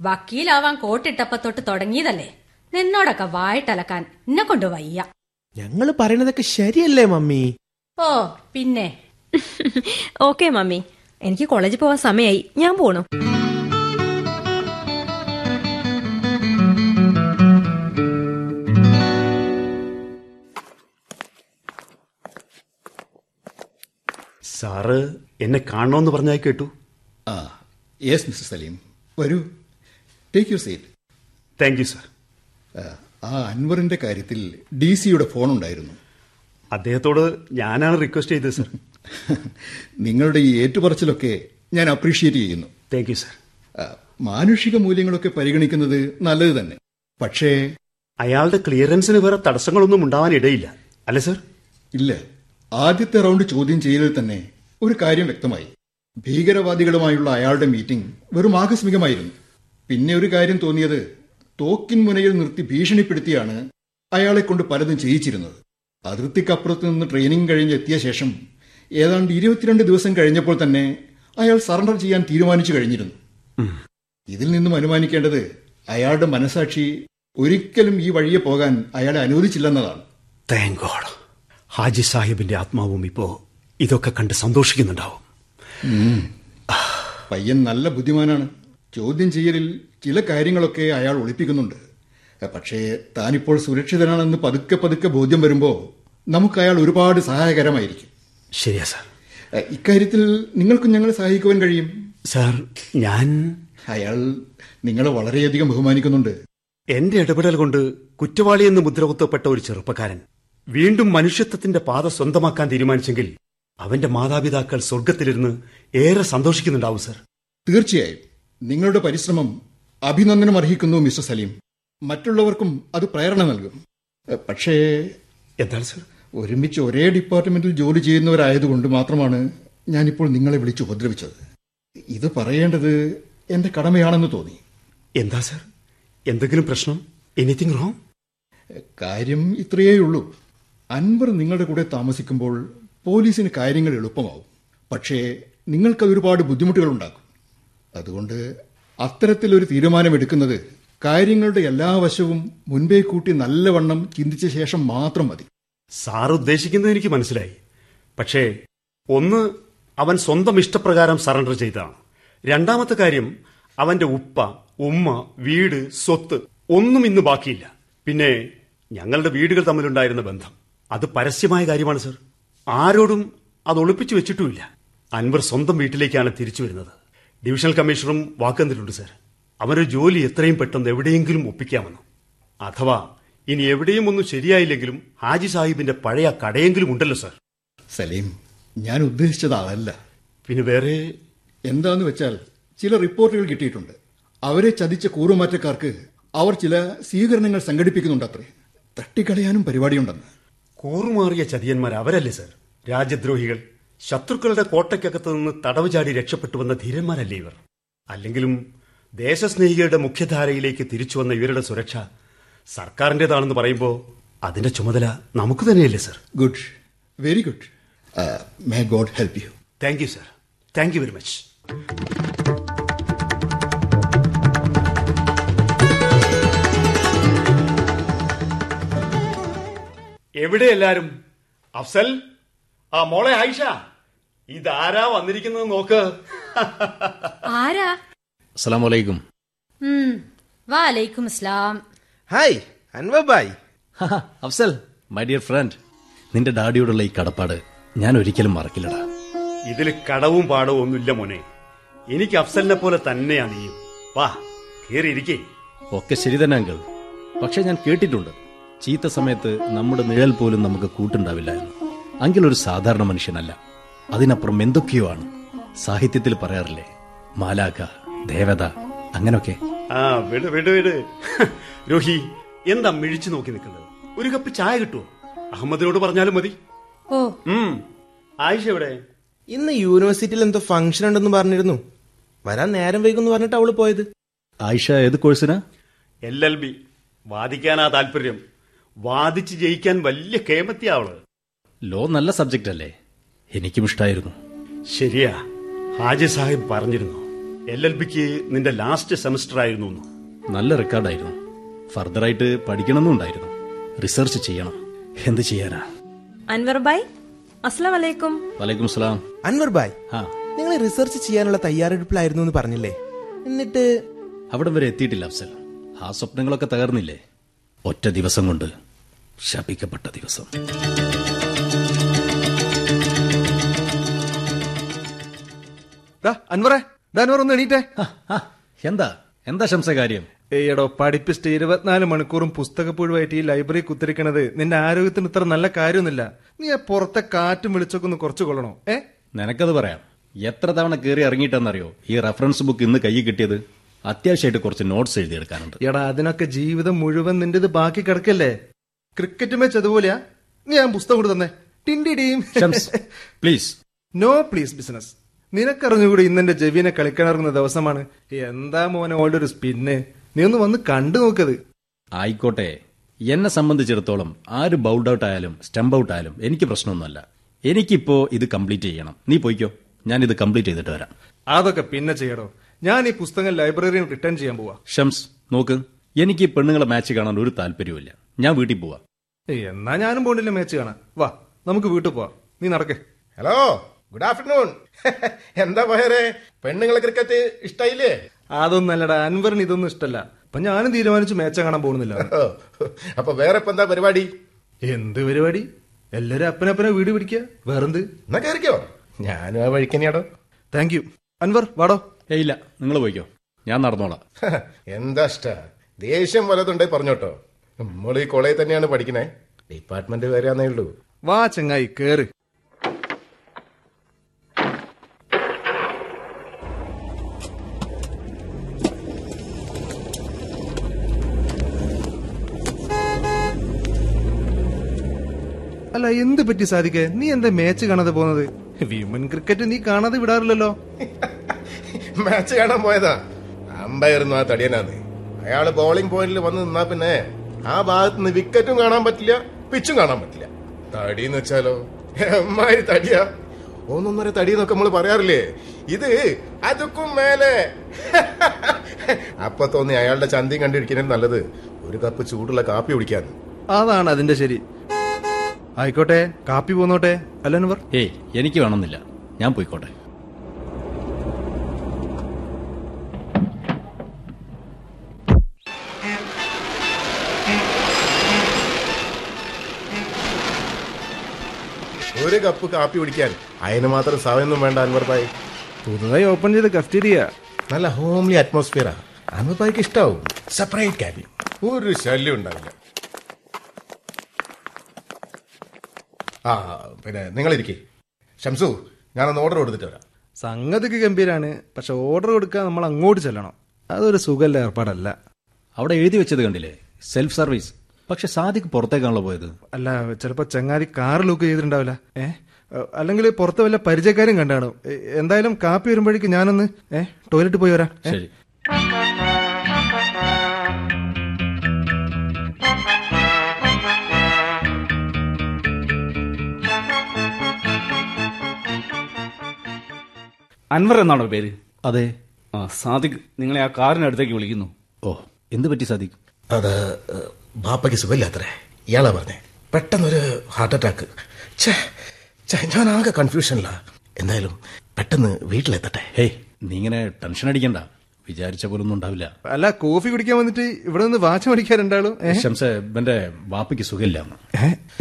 വക്കീലാവാൻ കോട്ടിട്ടപ്പ തൊട്ട് തുടങ്ങിയതല്ലേ? നിന്നോടൊക്കെ വായിട്ടലക്കാൻ എന്നെ കൊണ്ട് വയ്യ. ഞങ്ങൾ പറയണതൊക്കെ ശരിയല്ലേ മമ്മി? ഓ പിന്നെ? Okay mummy. എനിക്ക് കോളേജിൽ പോവാൻ സമയമായി ഞാൻ പോണു. സാറ് എന്നെ കാണണമെന്ന് പറഞ്ഞാൽ കേട്ടു. ആ യെസ് മിസ്റ്റർ സലീം. വരൂ. Take you seat thank you sir ആ അൻവറിന്റെ കാര്യത്തിൽ ഡി സിയുടെ ഫോൺ ഉണ്ടായിരുന്നു അദ്ദേഹത്തോട് ഞാനാണ് റിക്വസ്റ്റ് ചെയ്തത് സർ നിങ്ങളുടെ ഈ ഏറ്റുപറച്ചിലൊക്കെ ഞാൻ അപ്രീഷിയേറ്റ് ചെയ്യുന്നു. താങ്ക് യു സാർ മാനുഷിക മൂല്യങ്ങളൊക്കെ പരിഗണിക്കുന്നത് നല്ലത് തന്നെ. പക്ഷേ അയാളുടെ ക്ലിയറൻസിന് വേറെ തടസ്സങ്ങളൊന്നും ഉണ്ടാവാൻ ഇടയില്ല. അല്ലേ സർ ഇല്ല. ആദ്യത്തെ റൗണ്ട് ചോദ്യം ചെയ്യലിൽ തന്നെ ഒരു കാര്യം വ്യക്തമായി. ഭീകരവാദികളുമായുള്ള അയാളുടെ മീറ്റിംഗ് വെറും ആകസ്മികമായിരുന്നു. പിന്നെ ഒരു കാര്യം തോന്നിയത് തോക്കിൻ മുനയിൽ നിർത്തി ഭീഷണിപ്പെടുത്തിയാണ് അയാളെ കൊണ്ട് പലതും ചെയ്യിച്ചിരുന്നത്. അതിർത്തിക്കപ്പുറത്ത് നിന്ന് ട്രെയിനിങ് കഴിഞ്ഞ് എത്തിയ ശേഷം ഏതാണ്ട് ഇരുപത്തിരണ്ട് ദിവസം കഴിഞ്ഞപ്പോൾ തന്നെ അയാൾ സറണ്ടർ ചെയ്യാൻ തീരുമാനിച്ചു കഴിഞ്ഞിരുന്നു. ഇതിൽ നിന്നും അനുമാനിക്കേണ്ടത് അയാളുടെ മനസാക്ഷി ഒരിക്കലും ഈ വഴിയെ പോകാൻ അയാളെ അനുവദിച്ചില്ലെന്നതാണ്. ഹാജി സാഹിബിന്റെ ആത്മാവും ഇപ്പോ ഇതൊക്കെ കണ്ട് സന്തോഷിക്കുന്നുണ്ടാവും. പയ്യൻ നല്ല ബുദ്ധിമാനാണ്. ചോദ്യം ചെയ്യലിൽ ചില കാര്യങ്ങളൊക്കെ അയാൾ ഒളിപ്പിക്കുന്നുണ്ട്. പക്ഷേ താനിപ്പോൾ സുരക്ഷിതനാണെന്ന് പതുക്കെ പതുക്കെ ബോധ്യം വരുമ്പോൾ നമുക്ക് അയാൾ ഒരുപാട് സഹായകരമായിരിക്കും. ശരിയാ സാർ. ഇക്കാര്യത്തിൽ നിങ്ങൾക്കും ഞങ്ങളെ സഹായിക്കുവാൻ കഴിയും? സാർ ഞാൻ അയാൾ നിങ്ങളെ വളരെയധികം ബഹുമാനിക്കുന്നുണ്ട്. എന്റെ ഇടപെടൽ കൊണ്ട് കുറ്റവാളിയെന്ന് മുദ്രകുത്തപ്പെട്ട ഒരു ചെറുപ്പക്കാരൻ വീണ്ടും മനുഷ്യത്വത്തിന്റെ പാത സ്വന്തമാക്കാൻ തീരുമാനിച്ചെങ്കിൽ അവന്റെ മാതാപിതാക്കൾ സ്വർഗത്തിലിരുന്ന് ഏറെ സന്തോഷിക്കുന്നുണ്ടാവും സർ. തീർച്ചയായും. നിങ്ങളുടെ പരിശ്രമം അഭിനന്ദനം അർഹിക്കുന്നു മിസ്റ്റർ സലീം. മറ്റുള്ളവർക്കും അത് പ്രേരണ നൽകും. പക്ഷേ എന്താണ് സർ? ഒരുമിച്ച് ഒരേ ഡിപ്പാർട്ട്മെന്റിൽ ജോലി ചെയ്യുന്നവരായതുകൊണ്ട് മാത്രമാണ് ഞാനിപ്പോൾ നിങ്ങളെ വിളിച്ച് ഉപദ്രവിച്ചത്. ഇത് പറയേണ്ടത് എന്റെ കടമയാണെന്ന് തോന്നി. എന്താ സർ? എന്തെങ്കിലും പ്രശ്നം? Anything wrong? കാര്യം ഇത്രയേ ഉള്ളൂ അൻവർ നിങ്ങളുടെ കൂടെ താമസിക്കുമ്പോൾ പോലീസിന് കാര്യങ്ങൾ എളുപ്പമാവും. പക്ഷേ നിങ്ങൾക്കത് ഒരുപാട് ബുദ്ധിമുട്ടുകൾ ഉണ്ടാക്കും അതുകൊണ്ട് അത്തരത്തിലൊരു തീരുമാനമെടുക്കുന്നത് കാര്യങ്ങളുടെ എല്ലാ വശവും മുൻപേ കൂട്ടി നല്ലവണ്ണം ചിന്തിച്ച ശേഷം മാത്രം മതി. സാർ ഉദ്ദേശിക്കുന്നത് എനിക്ക് മനസ്സിലായി. പക്ഷേ ഒന്ന് അവൻ സ്വന്തം ഇഷ്ടപ്രകാരം സറണ്ടർ ചെയ്തതാണ്. രണ്ടാമത്തെ കാര്യം അവന്റെ ഉപ്പ ഉമ്മ വീട് സ്വത്ത് ഒന്നും ഇന്ന് ബാക്കിയില്ല. പിന്നെ ഞങ്ങളുടെ വീടുകൾ തമ്മിലുണ്ടായിരുന്ന ബന്ധം. അത് പരസ്യമായ കാര്യമാണ് സർ. ആരോടും അത് ഒളിപ്പിച്ചു വെച്ചിട്ടുമില്ല. അൻവർ സ്വന്തം വീട്ടിലേക്കാണ് തിരിച്ചു വരുന്നത്. Divisional കമ്മീഷണറും വാക്കെന്നിട്ടുണ്ട് sir. അവരുടെ ജോലി എത്രയും പെട്ടെന്ന് എവിടെയെങ്കിലും ഒപ്പിക്കാമെന്ന്. അഥവാ ഇനി എവിടെയും ഒന്നും ശരിയായില്ലെങ്കിലും ഹാജി സാഹിബിന്റെ പഴയ കടയെങ്കിലും ഉണ്ടല്ലോ സാർ. സലീം ഞാൻ ഉദ്ദേശിച്ചത് അതല്ല. പിന്നെ വേറെ? എന്താന്ന് വെച്ചാൽ ചില റിപ്പോർട്ടുകൾ കിട്ടിയിട്ടുണ്ട്. അവരെ ചതിച്ച കൂറുമാറ്റക്കാർക്ക് അവർ ചില സ്വീകരണങ്ങൾ സംഘടിപ്പിക്കുന്നുണ്ട് അത്രേ തട്ടിക്കളയാനും പരിപാടിയുണ്ടെന്ന്. കൂറുമാറിയ ചതിയന്മാർ അവരല്ലേ സർ? രാജ്യദ്രോഹികൾ. ശത്രുക്കളുടെ കോട്ടയ്ക്കകത്ത് നിന്ന് തടവ് ചാടി രക്ഷപ്പെട്ടു വന്ന ധീരന്മാരല്ലേ ഇവർ? അല്ലെങ്കിലും ദേശസ്നേഹികളുടെ മുഖ്യധാരയിലേക്ക് തിരിച്ചു വന്ന ഇവരുടെ സുരക്ഷ സർക്കാരിന്റേതാണെന്ന് പറയുമ്പോ അതിന്റെ ചുമതല നമുക്ക് തന്നെയല്ലേ sir? Good. Very good. May God help you thank you sir. Thank you very much. എവിടെ എല്ലാരും? അഫ്സൽ? ആ മോളെ ആയിഷ. ഇതാരാ വന്നിരിക്കുന്നത് നോക്ക്. ആരാ? അസ്സലാമു അലൈക്കും ഉം, വാലൈക്കും അസ്ലാം ഹായ് അൻവർ ബായ് ഹഹ, അഫ്സൽ മൈ ഡിയർ ഫ്രണ്ട്. നിന്റെ ഡാഡിയോടുള്ള ഈ കടപ്പാട് ഞാൻ ഒരിക്കലും മറക്കില്ലടാ. ഇതിൽ കടവും പാടവും ഒന്നുമില്ല മോനെ. എനിക്ക് അഫ്സലിനെ പോലെ തന്നെയാണ് നീയും. വാ കേറിയിരിക്കേ. ഒക്കെ ശരി തന്നെ അങ്കിൾ. പക്ഷെ ഞാൻ കേട്ടിട്ടുണ്ട്. ചീത്ത സമയത്ത് നമ്മുടെ നിഴൽ പോലും നമുക്ക് കൂട്ടുണ്ടാവില്ല എന്ന്. അങ്കിലൊരു സാധാരണ മനുഷ്യനല്ല. അതിനപ്പുറം എന്തൊക്കെയോ ആണ്. സാഹിത്യത്തിൽ പറയാറില്ലേ മാലാക ദേവത അങ്ങനൊക്കെ. ആ വിട് വിട് വിട്. രോഹി എന്താ മിഴിച്ചു നോക്കി നിൽക്കുന്നത്? ഒരു കപ്പ് ചായ കിട്ടുമോ അഹമ്മദിനോട് പറഞ്ഞാലും മതി. ഓ. ആയിഷ എവിടെ? ഇന്ന് യൂണിവേഴ്സിറ്റിയിൽ എന്തോ ഫംഗ്ഷൻ ഉണ്ടെന്ന് പറഞ്ഞിരുന്നു. വരാൻ നേരം വൈകുമെന്ന് പറഞ്ഞിട്ട് അവൾ പോയത്. ആയിഷ ഏത് കോഴ്സിനാ? L L B. വാദിക്കാനാ താല്പര്യം. വാദിച്ച് ജയിക്കാൻ വലിയ കേമത്തിയാ അവൾ. ലോ നല്ല സബ്ജക്റ്റ് അല്ലേ? എനിക്കും ഇഷ്ടായിരുന്നു. ശരിയാ. ഹാജി സാഹിബ് പറഞ്ഞിരുന്നു. എൽ എൽ ബിക്ക് നിന്റെ ലാസ്റ്റ് സെമസ്റ്റർ ആയിരുന്നു. നല്ല റെക്കോർഡായിരുന്നു ഫർദറായിട്ട് പഠിക്കണമെന്നുണ്ടായിരുന്നു റിസർച്ച് ചെയ്യണം. എന്ത് ചെയ്യാനാ? അൻവർ ബായ് അസ്സലാം വലൈക്കും വലൈക്കും സലാം അൻവർ ബായ് ആ നിങ്ങൾ റിസർച്ച് ചെയ്യാനുള്ള തയ്യാറെടുപ്പിലായിരുന്നു എന്ന് പറഞ്ഞില്ലേ? എന്നിട്ട്? അവിടം വരെ എത്തിയിട്ടില്ല അഫ്സൽ. ആ സ്വപ്നങ്ങളൊക്കെ തകർന്നില്ലേ? ഒറ്റ ദിവസം കൊണ്ട് ശപിക്കപ്പെട്ട ദിവസം. അൻവറെ അൻവർ ഒന്ന് എണീറ്റേ. എന്താ? എന്താ ശംസ കാര്യം ഏയടോ പഠിപ്പിസ്റ്റ് ഇരുപത്തിനാല് മണിക്കൂറും പുസ്തകപ്പുഴുവായിട്ട് ഈ ലൈബ്രറി കുത്തിരിക്കണത് നിന്റെ ആരോഗ്യത്തിന് ഇത്ര നല്ല കാര്യമൊന്നുമില്ല. നീ ആ പുറത്തെ കാറ്റും വിളിച്ചൊക്കെ ഒന്ന് കുറച്ച് കൊള്ളണോ? ഏ? നിനക്കത് പറയാം. എത്ര തവണ കയറി ഇറങ്ങിയിട്ടെന്നറിയോ? ഈ റെഫറൻസ് ബുക്ക് ഇന്ന് കൈ കിട്ടിയത്? അത്യാവശ്യമായിട്ട് കുറച്ച് നോട്ട്സ് എഴുതിയെടുക്കാനുണ്ട്. എടാ അതിനൊക്കെ ജീവിതം മുഴുവൻ നിന്റെ ബാക്കി കിടക്കല്ലേ? Cricket match അതുപോലെയാ? ഞാൻ പുസ്തകം കൂടെ തന്നെ. ടിൻഡി team please no please business നിനക്കറിഞ്ഞുകൂടി ഇന്നെന്റെ ജെവിനെ കളിക്കാനിറങ്ങുന്ന ദിവസമാണ്. എന്താ മോനെ ഓൾഡ് ഒരു സ്പിന്ന് നീ ഒന്ന് വന്ന് കണ്ടു നോക്കത്. ആയിക്കോട്ടെ. എന്നെ സംബന്ധിച്ചിടത്തോളം ആര് ബൗൾഡ് ഔട്ട് ആയാലും സ്റ്റംപ് ഔട്ട് ആയാലും എനിക്ക് പ്രശ്നമൊന്നുമല്ല. എനിക്കിപ്പോ ഇത് കംപ്ലീറ്റ് ചെയ്യണം. നീ പോയിക്കോ. ഞാൻ ഇത് കംപ്ലീറ്റ് ചെയ്തിട്ട് വരാം. അതൊക്കെ പിന്നെ ചെയ്യടോ. ഞാൻ ഈ പുസ്തകം ലൈബ്രറിയിൽ റിട്ടേൺ ചെയ്യാൻ പോവാ. ഷംസ് നോക്ക് എനിക്ക് പെണ്ണുങ്ങളെ മാച്ച് കാണാൻ ഒരു താല്പര്യവുമില്ല. ഞാൻ വീട്ടിൽ പോവാ. എന്നാ ഞാനും പോണില്ല മാച്ച് കാണാൻ. വാ നമുക്ക് വീട്ടിൽ പോവാ. നീ നടക്കേ. ഹലോ ഗുഡ് ആഫ്റ്റർനൂൺ എന്താ പോയേ പെണ്ണുങ്ങളെ ക്രിക്കറ്റ് ഇഷ്ടായില്ലേ? അതൊന്നല്ലടാ അൻവറിന് ഇതൊന്നും ഇഷ്ടല്ല. അപ്പൊ ഞാനും തീരുമാനിച്ചു മാച്ച് കാണാൻ പോകുന്നില്ല. അപ്പൊ വേറെ ഇപ്പൊ എന്താ പരിപാടി? എന്ത് പരിപാടി? എല്ലാരും അപ്പനപ്പനെ വീട് പിടിക്കുക വേറെന്ത്? എന്നാ കയറിക്കോ ഞാനും ആ വഴിക്കന്നെയാടോ താങ്ക് യു അൻവർ വാടോ. ഏയ് ഇല്ല. നിങ്ങൾ പോയിക്കോ. ഞാൻ നടന്നോളാം. എന്താ ഇഷ്ട? ദേഷ്യം വലതുണ്ടേ പറഞ്ഞോട്ടോ. നമ്മൾ ഈ കോളേജിൽ തന്നെയാണ് പഠിക്കണേ. ഡിപ്പാർട്ട്മെന്റ് വരാന്നേ ഉള്ളൂ. വാ ചങ്ങായി കേറ്. അല്ല എന്ത് പറ്റി സാധിക്കേ നീ എന്താ മാച്ച് കാണാതെ പോകുന്നത്? വിമൻ ക്രിക്കറ്റ് നീ കാണാതെ വിടാറില്ലല്ലോ. മാച്ച് കാണാൻ പോയതാ. അമ്പായിരുന്നു ആ തടിയനാന്ന് അയാൾ ബോളിംഗ് പോയിന്റിൽ വന്ന് നിന്നാ പിന്നെ ആ ഭാഗത്ത് നിന്ന് വിക്കറ്റും കാണാൻ പറ്റില്ല പിച്ചും കാണാൻ പറ്റില്ല. തടി എന്ന് വെച്ചാലോ? എമ്മാരി തടിയാ. ഒന്നൊന്നര തടി എന്നൊക്കെ നമ്മൾ പറയാറില്ലേ? ഇത് അതുക്കും മേലെ. അപ്പൊ തോന്നി അയാളുടെ ചന്തി കണ്ടിരിക്കുന്നത് നല്ലത്. ഒരു കപ്പ് ചൂടുള്ള കാപ്പി കുടിക്കാൻ. അതാണ് അതിന്റെ ശരി. ആയിക്കോട്ടെ കാപ്പി പോന്നോട്ടെ അല്ല ഏയ് എനിക്ക് വേണമെന്നില്ല. ഞാൻ പോയിക്കോട്ടെ. ഒരു കപ്പ് കാപ്പി കുടിക്കാൻ. അതിന് മാത്രം സമയമൊന്നും വേണ്ട അൻവർ ഭായി. പുതുതായി ഓപ്പൺ ചെയ്ത് കഫ്റ്റീരിയ നല്ല ഹോംലി അറ്റ്മോസ്ഫിയറാ അൻവർ ഭായിക്ക് ഇഷ്ടാവും. സെപ്പറേറ്റ് ക്യാബിൻ ഒരു ശല്യം ഉണ്ടാവില്ല. ആ പിന്നെ നിങ്ങളിരിക്കേ. ഷംസു ഞാനൊന്ന് ഓർഡർ കൊടുത്തിട്ട് വരാം. സംഗതിക്ക് ഗംഭീരാണ്. പക്ഷെ ഓർഡർ കൊടുക്കാൻ നമ്മൾ അങ്ങോട്ട് ചെല്ലണം. അതൊരു സുഖല്ല ഏർപ്പാടല്ല. അവിടെ എഴുതി വെച്ചത് കണ്ടില്ലേ? സെൽഫ് സർവീസ് പക്ഷെ സാദിഖ് പുറത്തേക്കാണല്ലോ പോയത്. അല്ല ചിലപ്പോ ചങ്ങാതി കാർ ലുക്ക് ചെയ്തിട്ടുണ്ടാവില്ല. ഏ? അല്ലെങ്കിൽ പുറത്ത് വല്ല പരിചയക്കാരും കണ്ടാണ്? എന്തായാലും കാപ്പി വരുമ്പോഴേക്ക് ഞാനൊന്ന് ഏ ടോയ്ലറ്റ് പോയി വരാം. ശരി. അൻവർ എന്നാണോ പേര്? അതെ. ആ സാദിഖ് നിങ്ങളെ ആ കാറിനടുത്തേക്ക് വിളിക്കുന്നു. ഓ എന്ത് പറ്റി സാദിഖ്? അത് ഏഹ്, ബാപ്പയ്ക്ക് സുഖമില്ലാത്രേ ഇയാളാ പറഞ്ഞേ. പെട്ടെന്നൊരു ഹാർട്ട് അറ്റാക്ക്. ഛേ ഛേ, ഞാൻ ആകെ കൺഫ്യൂഷനില്ല എന്തായാലും പെട്ടെന്ന് വീട്ടിലെത്തട്ടെ. ഹേയ് നീ ഇങ്ങനെ ടെൻഷൻ അടിക്കണ്ട. വിചാരിച്ച പോലൊന്നും ഉണ്ടാവില്ല. അല്ല കോഫി കുടിക്കാൻ വന്നിട്ട് ഇവിടെ നിന്ന് വാച്ച് മടിക്കാൻ രണ്ടാളും? ഇവന്റെ വാപ്പയ്ക്ക് സുഖമില്ല?